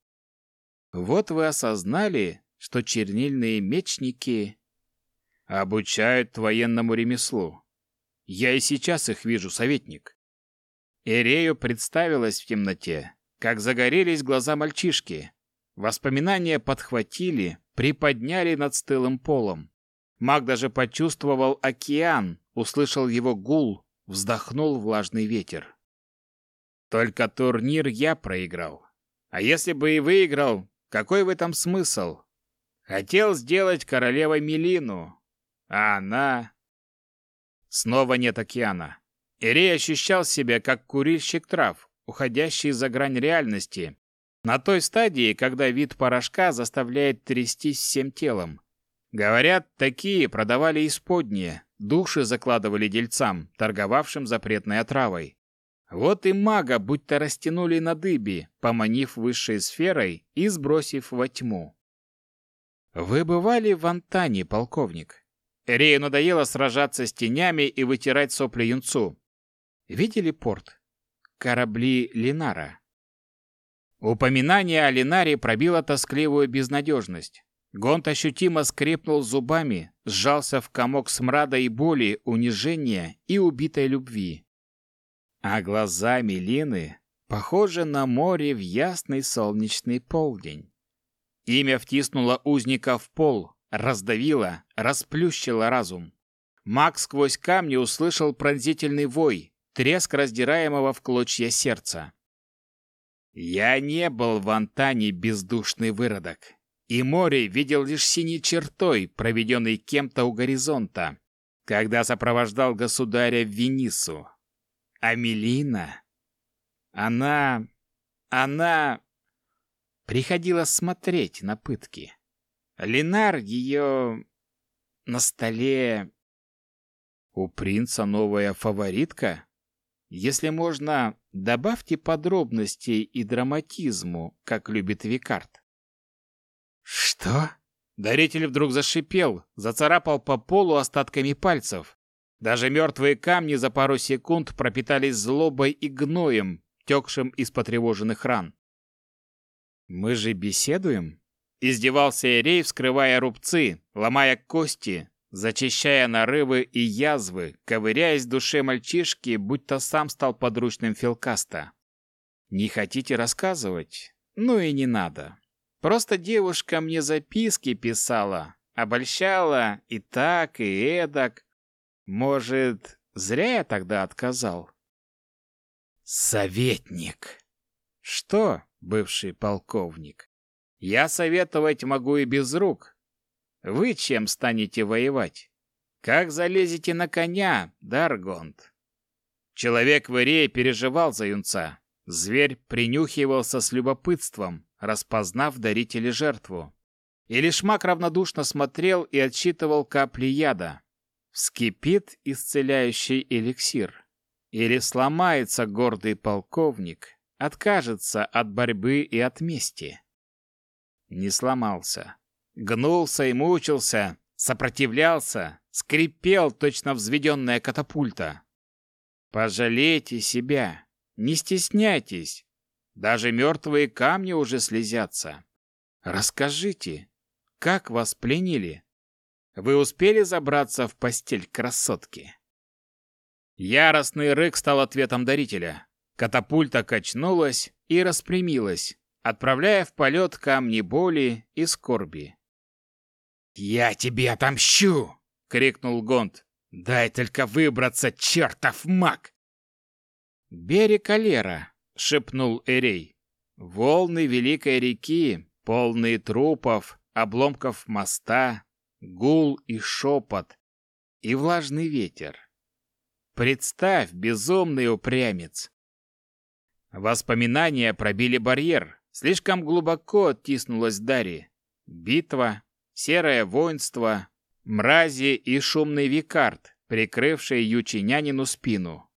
Вот вы осознали, что чернильные мечники обучают военному ремеслу. Я и сейчас их вижу, советник. Ирею представилось в темноте, как загорелись глаза мальчишки. Воспоминания подхватили, приподняли над стылым полом. Маг даже почувствовал океан, услышал его гул, вздохнул влажный ветер. Только турнир я проиграл. А если бы и выиграл, какой в этом смысл? Хотел сделать королевой Милину, а она... Снова нет океана. Ирей ощущал себя как курильщик трав, уходящий за грань реальности, на той стадии, когда вид порошка заставляет трястись всем телом. Говорят, такие продавали исподние, души закладывали дельцам, торговавшим запретной отравой. Вот и мага будто растянули на дыбе, поманив высшей сферой и сбросив во тьму. «Вы бывали в Антане, полковник?» Эрею надоело сражаться с тенями и вытирать сопли юнцу. Видели порт? Корабли Линара. Упоминание о Линаре пробило тоскливую безнадежность. Гонт ощутимо скрипнул зубами, сжался в комок смрада и боли, унижения и убитой любви. А глаза Милины похожи на море в ясный солнечный полдень. Имя втиснуло узника в пол, раздавило, расплющило разум. Маг сквозь камни услышал пронзительный вой, треск раздираемого в клочья сердца. Я не был в Антане бездушный выродок, и море видел лишь синей чертой, проведенной кем-то у горизонта, когда сопровождал государя в Венису. А Мелина... Она... она... приходила смотреть на пытки. Ленар ее... на столе... У принца новая фаворитка? Если можно, добавьте подробностей и драматизму, как любит Викард. Что? Даритель вдруг зашипел, зацарапал по полу остатками пальцев. Даже мертвые камни за пару секунд пропитались злобой и гноем, текшим из потревоженных ран. «Мы же беседуем?» Издевался Эрей, вскрывая рубцы, ломая кости, зачищая нарывы и язвы, ковыряясь в душе мальчишки, будто сам стал подручным Филкаста. «Не хотите рассказывать? Ну и не надо. Просто девушка мне записки писала, обольщала и так, и эдак. Может, зря я тогда отказал?» «Советник!» «Что, бывший полковник? Я советовать могу и без рук, вы чем станете воевать? Как залезете на коня, Даргонд? Человек в Ирее переживал за юнца. Зверь принюхивался с любопытством, распознав дарителя жертву. И лишь маг равнодушно смотрел и отсчитывал капли яда. Вскипит исцеляющий эликсир. Или сломается гордый полковник, откажется от борьбы и от мести. Не сломался. Гнулся и мучился, сопротивлялся, скрипел точно взведенная катапульта. Пожалейте себя, не стесняйтесь. Даже мертвые камни уже слезятся. Расскажите, как вас пленили? Вы успели забраться в постель красотки? Яростный рык стал ответом дарителя. Катапульта качнулась и распрямилась, отправляя в полет камни боли и скорби. «Я тебе отомщу!» — крикнул Гонт. «Дай только выбраться, чертов маг!» «Берег Алера!» — шепнул Эрей. «Волны великой реки, полные трупов, обломков моста, гул и шепот, и влажный ветер. Представь, безумный упрямец!» Воспоминания пробили барьер. Слишком глубоко оттиснулась Дарья. Битва, серое воинство, мрази и шумный викард, прикрывший ючинянину спину.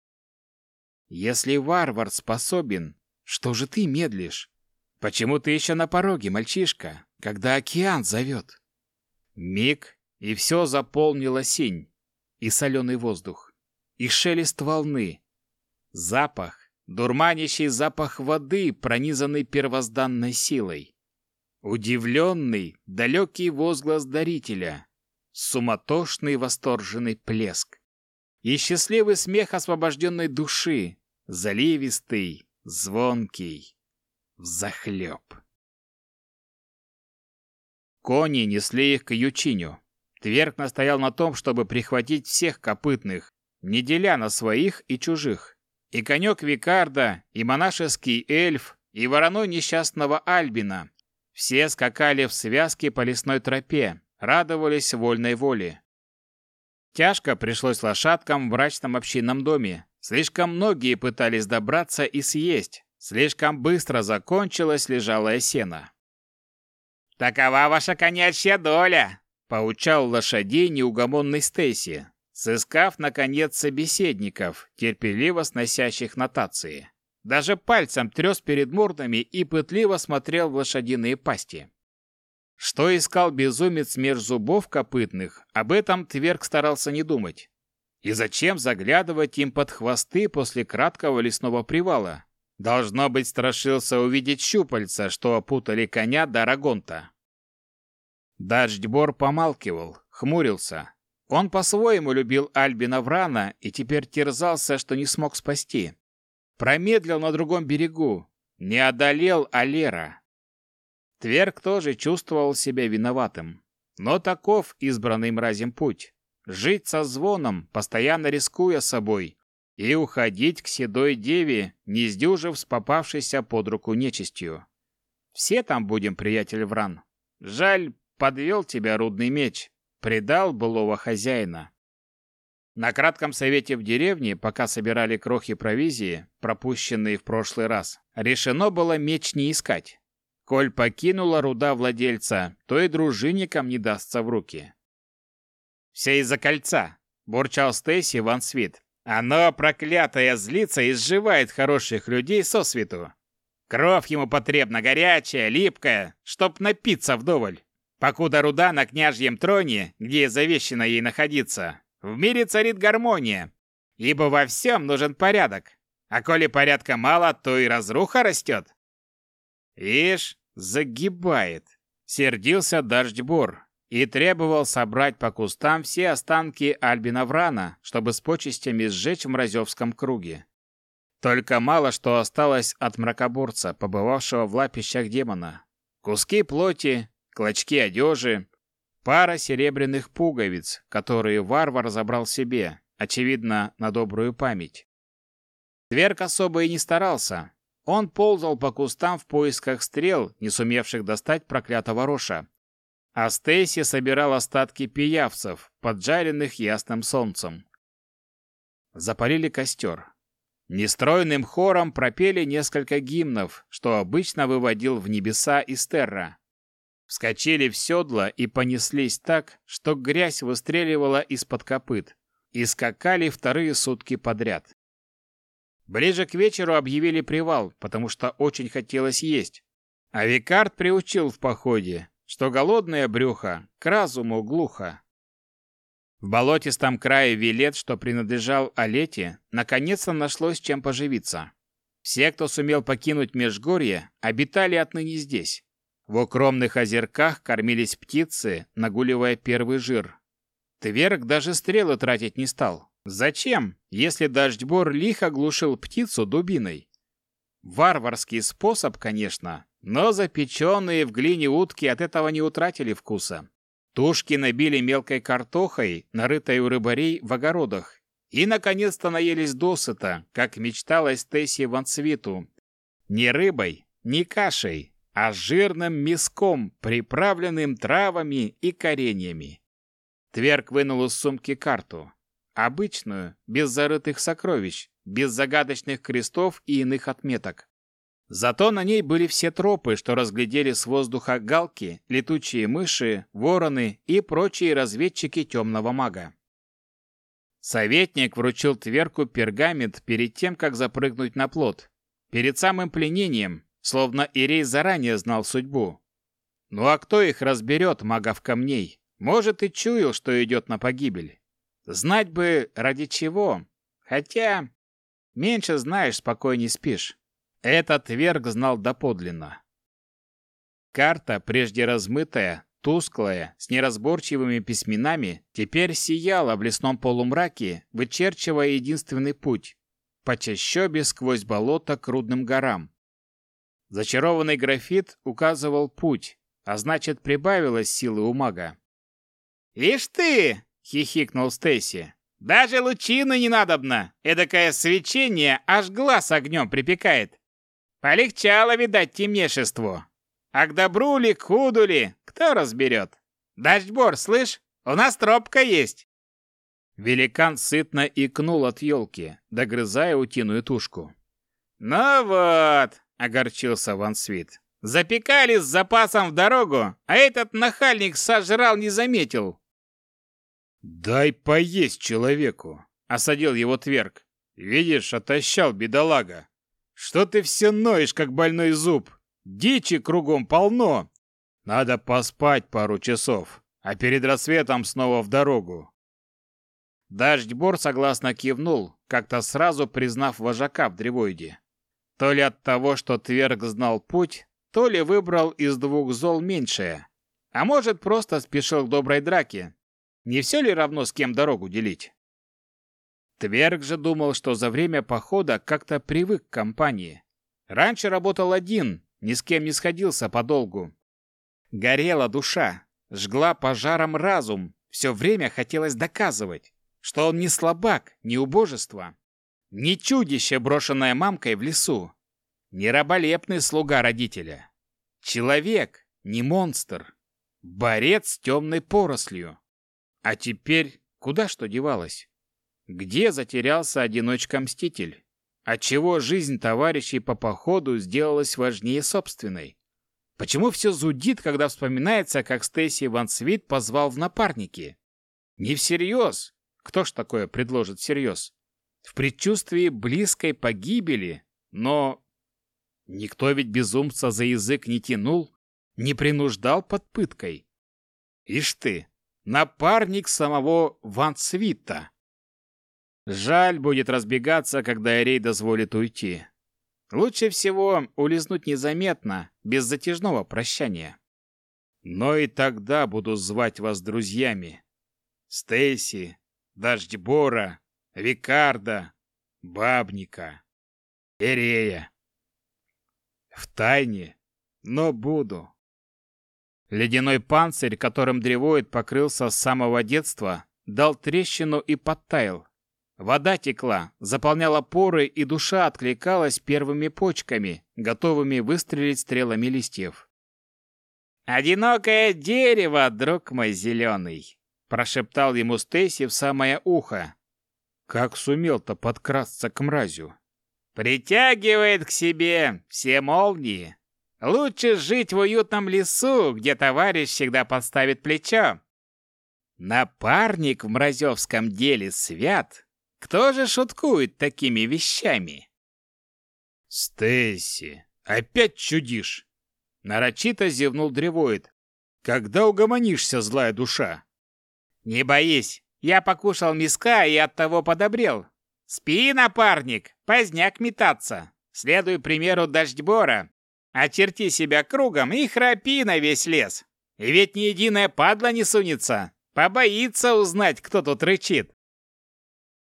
Если варвар способен, что же ты медлишь? Почему ты еще на пороге, мальчишка, когда океан зовет? Миг, и все заполнило синь, и соленый воздух, и шелест волны, запах, дурманящий запах воды, пронизанный первозданной силой. Удивленный, далекий возглас дарителя, суматошный восторженный плеск и счастливый смех освобожденной души, заливистый, звонкий, взахлеб. Кони несли их к ючиню. Тверк настоял на том, чтобы прихватить всех копытных, не деля на своих и чужих. И конек Викарда, и монашеский эльф, и вороной несчастного Альбина, все скакали в связке по лесной тропе, радовались вольной воле. Тяжко пришлось лошадкам в брачном общинном доме. Слишком многие пытались добраться и съесть. Слишком быстро закончилось лежалое сено. «Такова ваша конячья доля!» — поучал лошадей неугомонный Стейси, сыскав, наконец, собеседников, терпеливо сносящих нотации. Даже пальцем тряс перед мордами и пытливо смотрел в лошадиные пасти. Что искал безумец меж зубов копытных, об этом Тверк старался не думать. И зачем заглядывать им под хвосты после краткого лесного привала? Должно быть, страшился увидеть щупальца, что опутали коня Дарагонта. Дождьбор помалкивал, хмурился. Он по-своему любил Альбина Врана и теперь терзался, что не смог спасти. Промедлил на другом берегу, не одолел Алера. Тверк тоже чувствовал себя виноватым. Но таков избранный мразем путь. Жить со звоном, постоянно рискуя собой, и уходить к седой деве, не сдюжив с попавшейся под руку нечистью. Все там будем, приятель Вран. Жаль, подвел тебя рудный меч, предал былого хозяина. На кратком совете в деревне, пока собирали крохи провизии, пропущенные в прошлый раз, решено было меч не искать. Коль покинула руда владельца, то и дружинникам не дастся в руки. «Все из-за кольца», — бурчал Стейси Ван Свит. «Оно, проклятое, злится и сживает хороших людей со свету. Кровь ему потребна горячая, липкая, чтоб напиться вдоволь. Покуда руда на княжьем троне, где завещено ей находиться, в мире царит гармония, ибо во всем нужен порядок. А коли порядка мало, то и разруха растет. Ишь, загибает. Сердился Дождьбор и требовал собрать по кустам все останки Альбина Врана, чтобы с почестями сжечь в Мразевском круге. Только мало что осталось от мракоборца, побывавшего в лапищах демона. Куски плоти, клочки одежи, пара серебряных пуговиц, которые варвар забрал себе, очевидно, на добрую память. Тверк особо и не старался. Он ползал по кустам в поисках стрел, не сумевших достать проклятого роша. А Стейси собирал остатки пиявцев, поджаренных ясным солнцем. Запалили костер. Нестройным хором пропели несколько гимнов, что обычно выводил в небеса Истерра вскочили в седла и понеслись так, что грязь выстреливала из-под копыт, и скакали вторые сутки подряд. Ближе к вечеру объявили привал, потому что очень хотелось есть. А Викард приучил в походе, что голодное брюхо к разуму глухо. В болотистом крае Вилет, что принадлежал Олете, наконец-то нашлось чем поживиться. Все, кто сумел покинуть Межгорье, обитали отныне здесь. В укромных озерках кормились птицы, нагуливая первый жир. Тверк даже стрелы тратить не стал. Зачем, если дождьбор лихо глушил птицу дубиной? Варварский способ, конечно, но запеченные в глине утки от этого не утратили вкуса. Тушки набили мелкой картохой, нарытой у рыбарей в огородах, и, наконец-то, наелись досыта, как мечталось Тесси Ванцвиту. Ни рыбой, ни кашей, а жирным миском, приправленным травами и кореньями. Тверк вынул из сумки карту. Обычную, без зарытых сокровищ, без загадочных крестов и иных отметок. Зато на ней были все тропы, что разглядели с воздуха галки, летучие мыши, вороны и прочие разведчики темного мага. Советник вручил Тверку пергамент перед тем, как запрыгнуть на плот. Перед самым пленением, Словно Ирей заранее знал судьбу. Ну а кто их разберет, магов камней? Может, и чуял, что идет на погибель. Знать бы, ради чего. Хотя, меньше знаешь, спокойней спишь. Этот верг знал доподлинно. Карта, прежде размытая, тусклая, с неразборчивыми письменами, теперь сияла в лесном полумраке, вычерчивая единственный путь — по чащобе сквозь болото к рудным горам. Зачарованный графит указывал путь, а значит, прибавилось силы у мага. «Ишь ты!» — хихикнул Стейси. «Даже лучины не надобно! Эдакое свечение аж глаз огнем припекает. Полегчало, видать, темнейшеству. А к добру ли, к худу ли, кто разберет? Дождьбор, слышь, у нас тропка есть!» Великан сытно икнул от елки, догрызая утиную тушку. «Ну вот, огорчился Ван Свит. Запекали с запасом в дорогу, а этот нахальник сожрал, не заметил. Дай поесть человеку, осадил его Тверк. Видишь, отощал бедолага. Что ты все ноешь, как больной зуб? Дичи кругом полно. Надо поспать пару часов, а перед рассветом снова в дорогу. Дождьбор согласно кивнул, как-то сразу признав вожака в древоиде. То ли от того, что Тверг знал путь, то ли выбрал из двух зол меньшее. А может, просто спешил к доброй драке. Не все ли равно, с кем дорогу делить? Тверг же думал, что за время похода как-то привык к компании. Раньше работал один, ни с кем не сходился подолгу. Горела душа, жгла пожаром разум, все время хотелось доказывать, что он не слабак, не убожество, не чудище, брошенное мамкой в лесу, не раболепный слуга родителя. Человек, не монстр, борец с темной порослью. А теперь куда что девалось? Где затерялся одиночка-мститель? Отчего жизнь товарищей по походу сделалась важнее собственной? Почему все зудит, когда вспоминается, как Стейси Ван Свит позвал в напарники? Не всерьез. Кто ж такое предложит всерьез? В предчувствии близкой погибели, но... Никто ведь безумца за язык не тянул, не принуждал под пыткой. Ишь ты, напарник самого Ван Свита. Жаль будет разбегаться, когда Эрей дозволит уйти. Лучше всего улизнуть незаметно, без затяжного прощания. Но и тогда буду звать вас друзьями. Стейси, Дождьбора, Викарда, Бабника, Эрея. В тайне, но буду. Ледяной панцирь, которым древоид покрылся с самого детства, дал трещину и подтаял, Вода текла, заполняла поры, и душа откликалась первыми почками, готовыми выстрелить стрелами листьев. «Одинокое дерево, друг мой зеленый!» – прошептал ему Стейси в самое ухо. Как сумел-то подкрасться к мразю? «Притягивает к себе все молнии. Лучше жить в уютном лесу, где товарищ всегда подставит плечо. Напарник в мразевском деле свят, кто же шуткует такими вещами? Стейси, опять чудишь. Нарочито зевнул древоид. Когда угомонишься, злая душа? Не боись, я покушал миска и оттого подобрел. Спи, напарник, поздняк метаться. Следуй примеру дождьбора. Очерти себя кругом и храпи на весь лес. И ведь ни единая падла не сунется. Побоится узнать, кто тут рычит.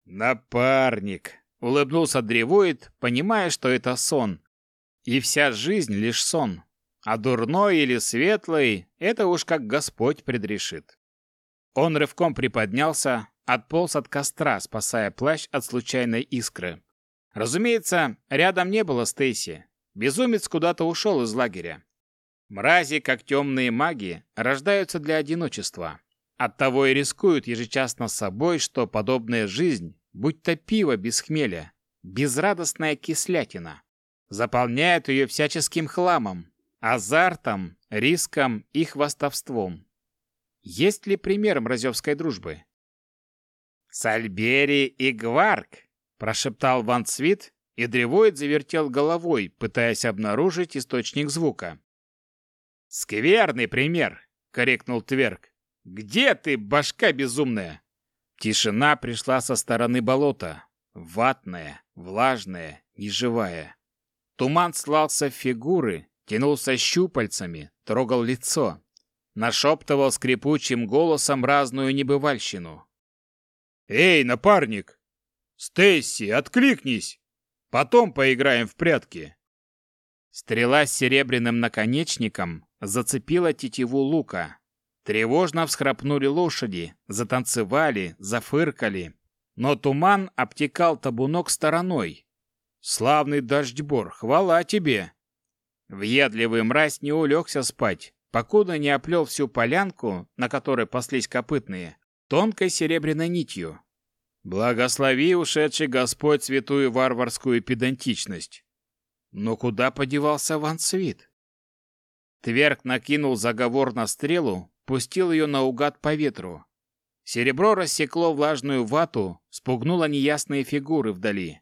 «Напарник!» — улыбнулся древоид, понимая, что это сон. И вся жизнь лишь сон. А дурной или светлый — это уж как Господь предрешит. Он рывком приподнялся, отполз от костра, спасая плащ от случайной искры. Разумеется, рядом не было Стейси. Безумец куда-то ушел из лагеря. Мрази, как темные маги, рождаются для одиночества. Оттого и рискуют ежечасно собой, что подобная жизнь, будь то пиво без хмеля, безрадостная кислятина, заполняет ее всяческим хламом, азартом, риском и хвастовством. Есть ли пример мразевской дружбы? «Сальбери и Гварк!» – прошептал Ван Цвит, и древоид завертел головой, пытаясь обнаружить источник звука. «Скверный пример!» — корректнул Тверк. Где ты, башка безумная? Тишина пришла со стороны болота, ватная, влажная, неживая. Туман слался в фигуры, тянулся щупальцами, трогал лицо, нашептывал скрипучим голосом разную небывальщину. «Эй, напарник! Стейси, откликнись! Потом поиграем в прятки!» Стрела с серебряным наконечником зацепила тетиву лука, Тревожно всхрапнули лошади, затанцевали, зафыркали. Но туман обтекал табунок стороной. Славный дождьбор, хвала тебе! Въедливый мразь не улегся спать, покуда не оплел всю полянку, на которой паслись копытные, тонкой серебряной нитью. Благослови ушедший Господь святую варварскую педантичность. Но куда подевался Ван Свит? Тверк накинул заговор на стрелу, пустил ее наугад по ветру. Серебро рассекло влажную вату, спугнуло неясные фигуры вдали.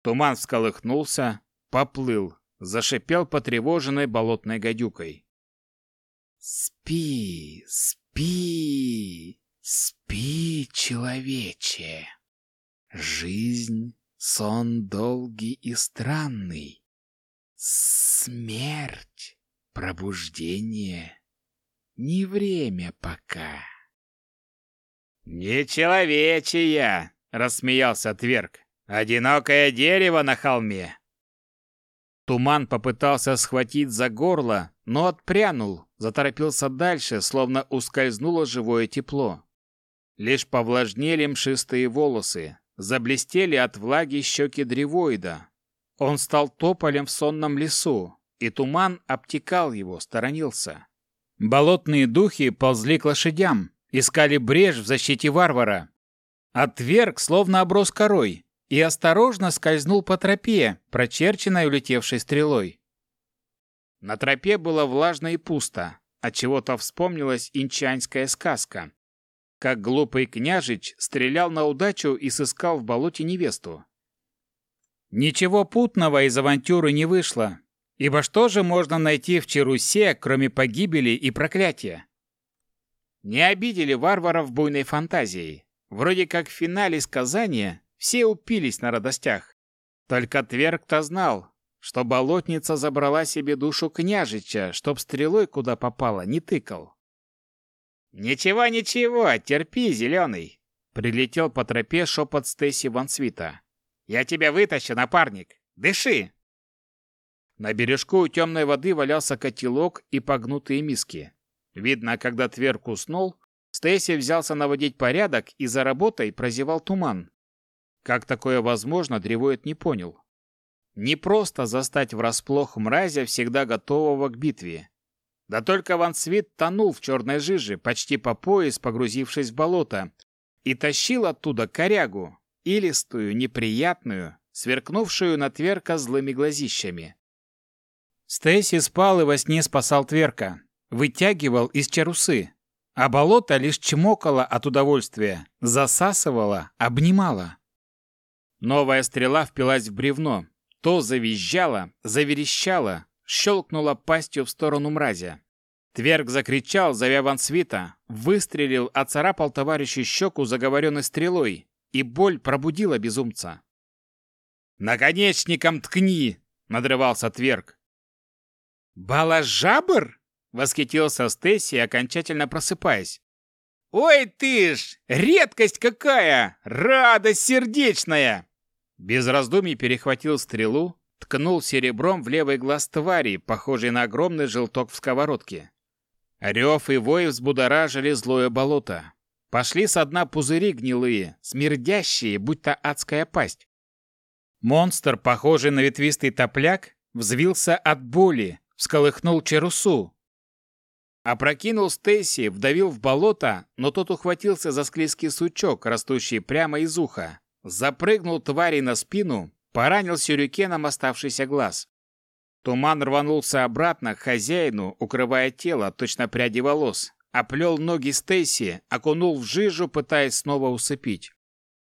Туман всколыхнулся, поплыл, зашипел потревоженной болотной гадюкой. «Спи, спи, спи, человече! Жизнь — сон долгий и странный. Смерть — пробуждение Не время пока. «Не человечья!» — рассмеялся Тверк. «Одинокое дерево на холме!» Туман попытался схватить за горло, но отпрянул, заторопился дальше, словно ускользнуло живое тепло. Лишь повлажнели мшистые волосы, заблестели от влаги щеки древоида. Он стал тополем в сонном лесу, и туман обтекал его, сторонился. Болотные духи ползли к лошадям, искали брешь в защите варвара. Отверг, словно оброс корой, и осторожно скользнул по тропе, прочерченной улетевшей стрелой. На тропе было влажно и пусто, от чего то вспомнилась инчанская сказка. Как глупый княжич стрелял на удачу и сыскал в болоте невесту. Ничего путного из авантюры не вышло, ибо что же можно найти в Чарусе, кроме погибели и проклятия? Не обидели варваров буйной фантазией. Вроде как в финале сказания все упились на радостях. Только Тверк-то знал, что болотница забрала себе душу княжича, чтоб стрелой куда попало не тыкал. «Ничего, ничего, терпи, зеленый!» Прилетел по тропе шепот Стейси Вансвита. «Я тебя вытащу, напарник! Дыши!» На бережку у темной воды валялся котелок и погнутые миски. Видно, когда Тверк уснул, Стейси взялся наводить порядок и за работой прозевал туман. Как такое возможно, Древоид не понял. Не просто застать врасплох мразя, всегда готового к битве. Да только Ван Свит тонул в черной жиже, почти по пояс погрузившись в болото, и тащил оттуда корягу, илистую, неприятную, сверкнувшую на Тверка злыми глазищами. Стейси спал и во сне спасал Тверка, вытягивал из чарусы, а болото лишь чмокало от удовольствия, засасывало, обнимало. Новая стрела впилась в бревно, то завизжала, заверещала, щелкнула пастью в сторону мразя. Тверг закричал, зовя Вансвита, выстрелил, оцарапал товарищу щеку заговоренной стрелой, и боль пробудила безумца. «Наконечником ткни!» — надрывался Тверг. «Балажабр?» — восхитился Стесси, окончательно просыпаясь. «Ой ты ж! Редкость какая! Радость сердечная!» Без раздумий перехватил стрелу, ткнул серебром в левый глаз твари, похожий на огромный желток в сковородке. Рев и вой взбудоражили злое болото. Пошли со дна пузыри гнилые, смердящие, будто адская пасть. Монстр, похожий на ветвистый топляк, взвился от боли, всколыхнул Черусу. Опрокинул Стейси, вдавил в болото, но тот ухватился за склизкий сучок, растущий прямо из уха. Запрыгнул твари на спину, поранил сюрикеном оставшийся глаз. Туман рванулся обратно к хозяину, укрывая тело, точно пряди волос, оплел ноги Стейси, окунул в жижу, пытаясь снова усыпить.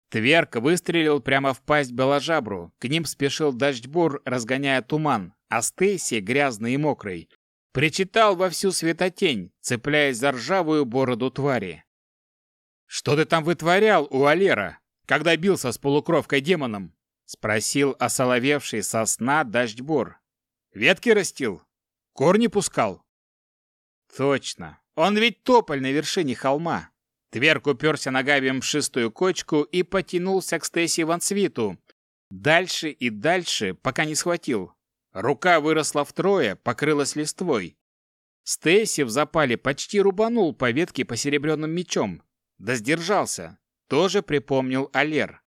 Тверк выстрелил прямо в пасть Беложабру, к ним спешил Дождьбур, разгоняя туман, а Стейси, грязный и мокрый, причитал во всю светотень, цепляясь за ржавую бороду твари. «Что ты там вытворял у Алера?» когда бился с полукровкой-демоном?» — спросил осоловевший со сна Дождьбор. «Ветки растил? Корни пускал?» «Точно. Он ведь тополь на вершине холма». Тверк уперся ногами в мшистую кочку и потянулся к Стейси Вансвиту. Дальше и дальше, пока не схватил. Рука выросла втрое, покрылась листвой. Стейси в запале почти рубанул по ветке посеребренным мечом. Да сдержался, тоже припомнил Алер.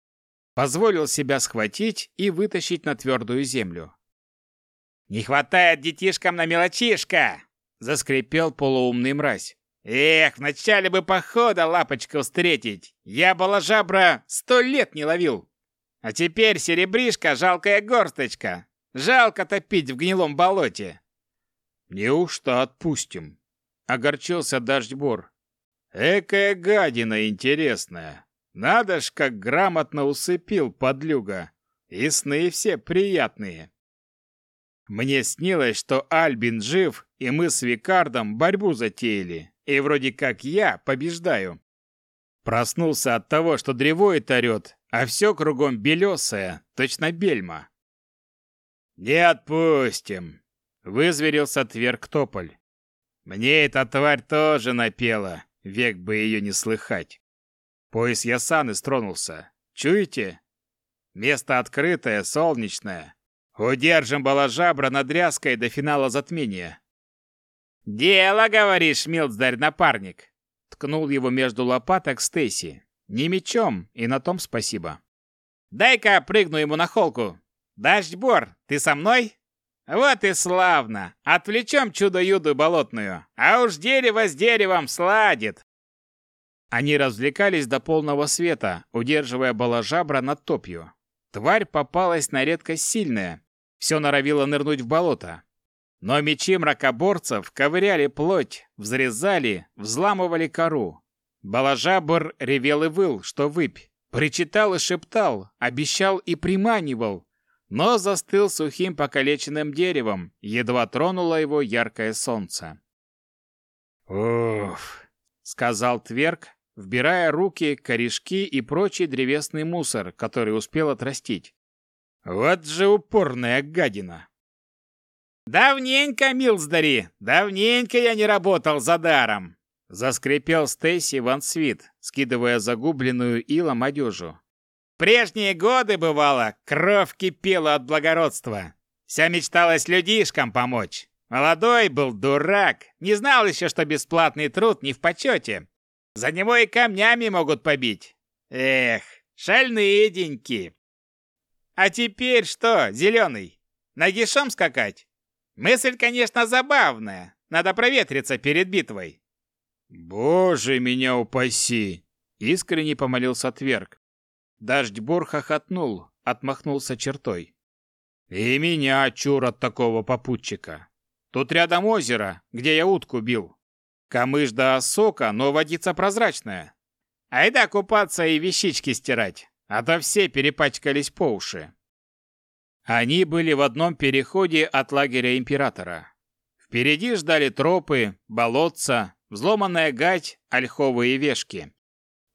Позволил себя схватить и вытащить на твердую землю. «Не хватает детишкам на мелочишка!» — заскрипел полуумный мразь. «Эх, вначале бы похода лапочку встретить! Я балажабра сто лет не ловил! А теперь серебришка — жалкая горсточка! Жалко топить в гнилом болоте!» «Неужто отпустим?» — огорчился Дождьбор. «Экая гадина интересная!» Надо ж, как грамотно усыпил подлюга. И сны все приятные. Мне снилось, что Альбин жив, и мы с Викардом борьбу затеяли, и вроде как я побеждаю. Проснулся от того, что древоид орет, а все кругом белесое, точно бельма. «Не отпустим!» — вызверился Тверк Тополь. Мне эта тварь тоже напела, век бы ее не слыхать. Пояс Ясаны стронулся. Чуете? Место открытое, солнечное. Удержим балажабра над ряской до финала затмения. «Дело, говоришь, милздарь-напарник!» Ткнул его между лопаток Стейси. Не мечом, и на том спасибо. «Дай-ка прыгну ему на холку. Дождьбор, ты со мной?» «Вот и славно! Отвлечем чудо-юду болотную, а уж дерево с деревом сладит!» Они развлекались до полного света, удерживая балажабра над топью. Тварь попалась на редкость сильная, все норовило нырнуть в болото. Но мечи мракоборцев ковыряли плоть, взрезали, взламывали кору. Балажабр ревел и выл, что выпь. Причитал и шептал, обещал и приманивал, но застыл сухим покалеченным деревом, едва тронуло его яркое солнце. «Уф!» — сказал Тверк, вбирая руки, корешки и прочий древесный мусор, который успел отрастить. Вот же упорная гадина. Давненько, Милздари, давненько я не работал за даром. Заскрипел Стейси Ван Свит, скидывая загубленную илом одежу. Прежние годы, бывало, кровь кипела от благородства. Вся мечталось людишкам помочь. Молодой был дурак, не знал еще, что бесплатный труд не в почете. За него и камнями могут побить. Эх, шальные деньки. А теперь что, зеленый? Нагишом скакать? Мысль, конечно, забавная. Надо проветриться перед битвой. Боже, меня упаси! Искренне помолился Тверк. Дождьбор хохотнул, отмахнулся чертой. И меня чур от такого попутчика. Тут рядом озеро, где я утку бил. Камыш да осока, но водица прозрачная. Айда купаться и вещички стирать а то все перепачкались по уши. Они были в одном переходе от лагеря императора. Впереди ждали тропы, болотца, взломанная гать, ольховые вешки.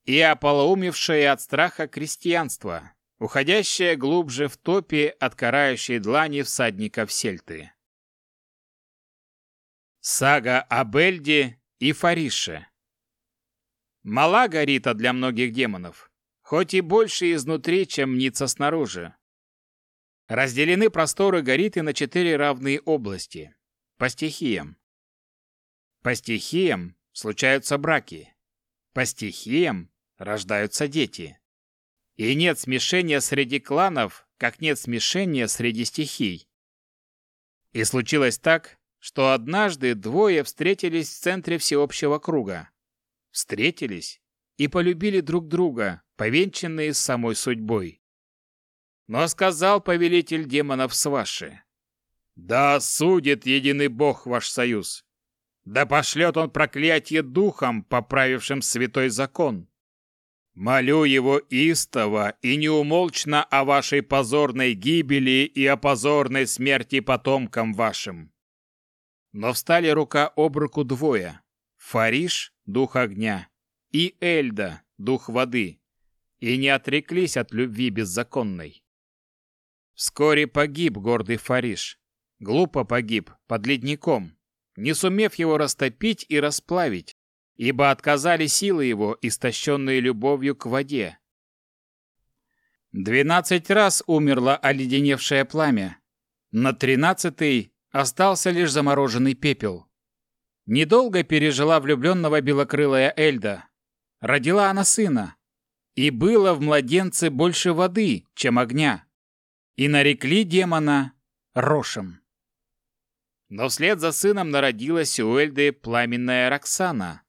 И ополоумевшее от страха крестьянство, уходящее глубже в топе от карающей длани всадников Сельты. Сага об Эльде и Фарише. Мала горита для многих демонов хоть и больше изнутри, чем мнится снаружи. Разделены просторы Гориты на четыре равные области. По стихиям. По стихиям случаются браки. По стихиям рождаются дети. И нет смешения среди кланов, как нет смешения среди стихий. И случилось так, что однажды двое встретились в центре всеобщего круга. Встретились и полюбили друг друга, повенчанные с самой судьбой. Но сказал повелитель демонов Сваши, «Да судит единый бог ваш союз! Да пошлет он проклятие духом, поправившим святой закон! Молю его истово и неумолчно о вашей позорной гибели и о позорной смерти потомкам вашим!» Но встали рука об руку двое — Фариш, дух огня, и Эльда, дух воды, и не отреклись от любви беззаконной. Вскоре погиб гордый Фариш. Глупо погиб, под ледником, не сумев его растопить и расплавить, ибо отказали силы его, истощенные любовью к воде. Двенадцать раз умерло оледеневшее пламя. На тринадцатый остался лишь замороженный пепел. Недолго пережила влюбленного белокрылая Эльда. Родила она сына, и было в младенце больше воды, чем огня. И нарекли демона Рошем. Но вслед за сыном народилась у Эльды пламенная Роксана.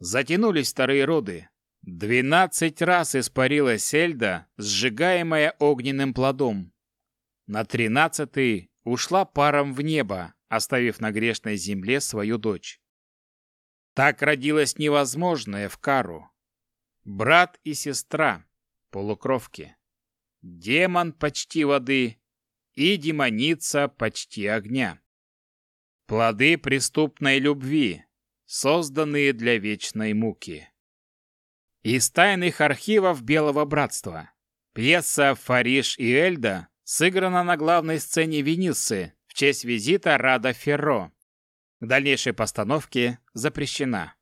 Затянулись старые роды. Двенадцать раз испарилась Эльда, сжигаемая огненным плодом. На тринадцатый ушла паром в небо, оставив на грешной земле свою дочь. Так родилось невозможное в Кару. Брат и сестра, полукровки. Демон почти воды и демоница почти огня. Плоды преступной любви, созданные для вечной муки. Из тайных архивов Белого Братства. Пьеса «Фариш и Эльда» сыграна на главной сцене Венеции в честь визита Рада Ферро. К дальнейшей постановке запрещена.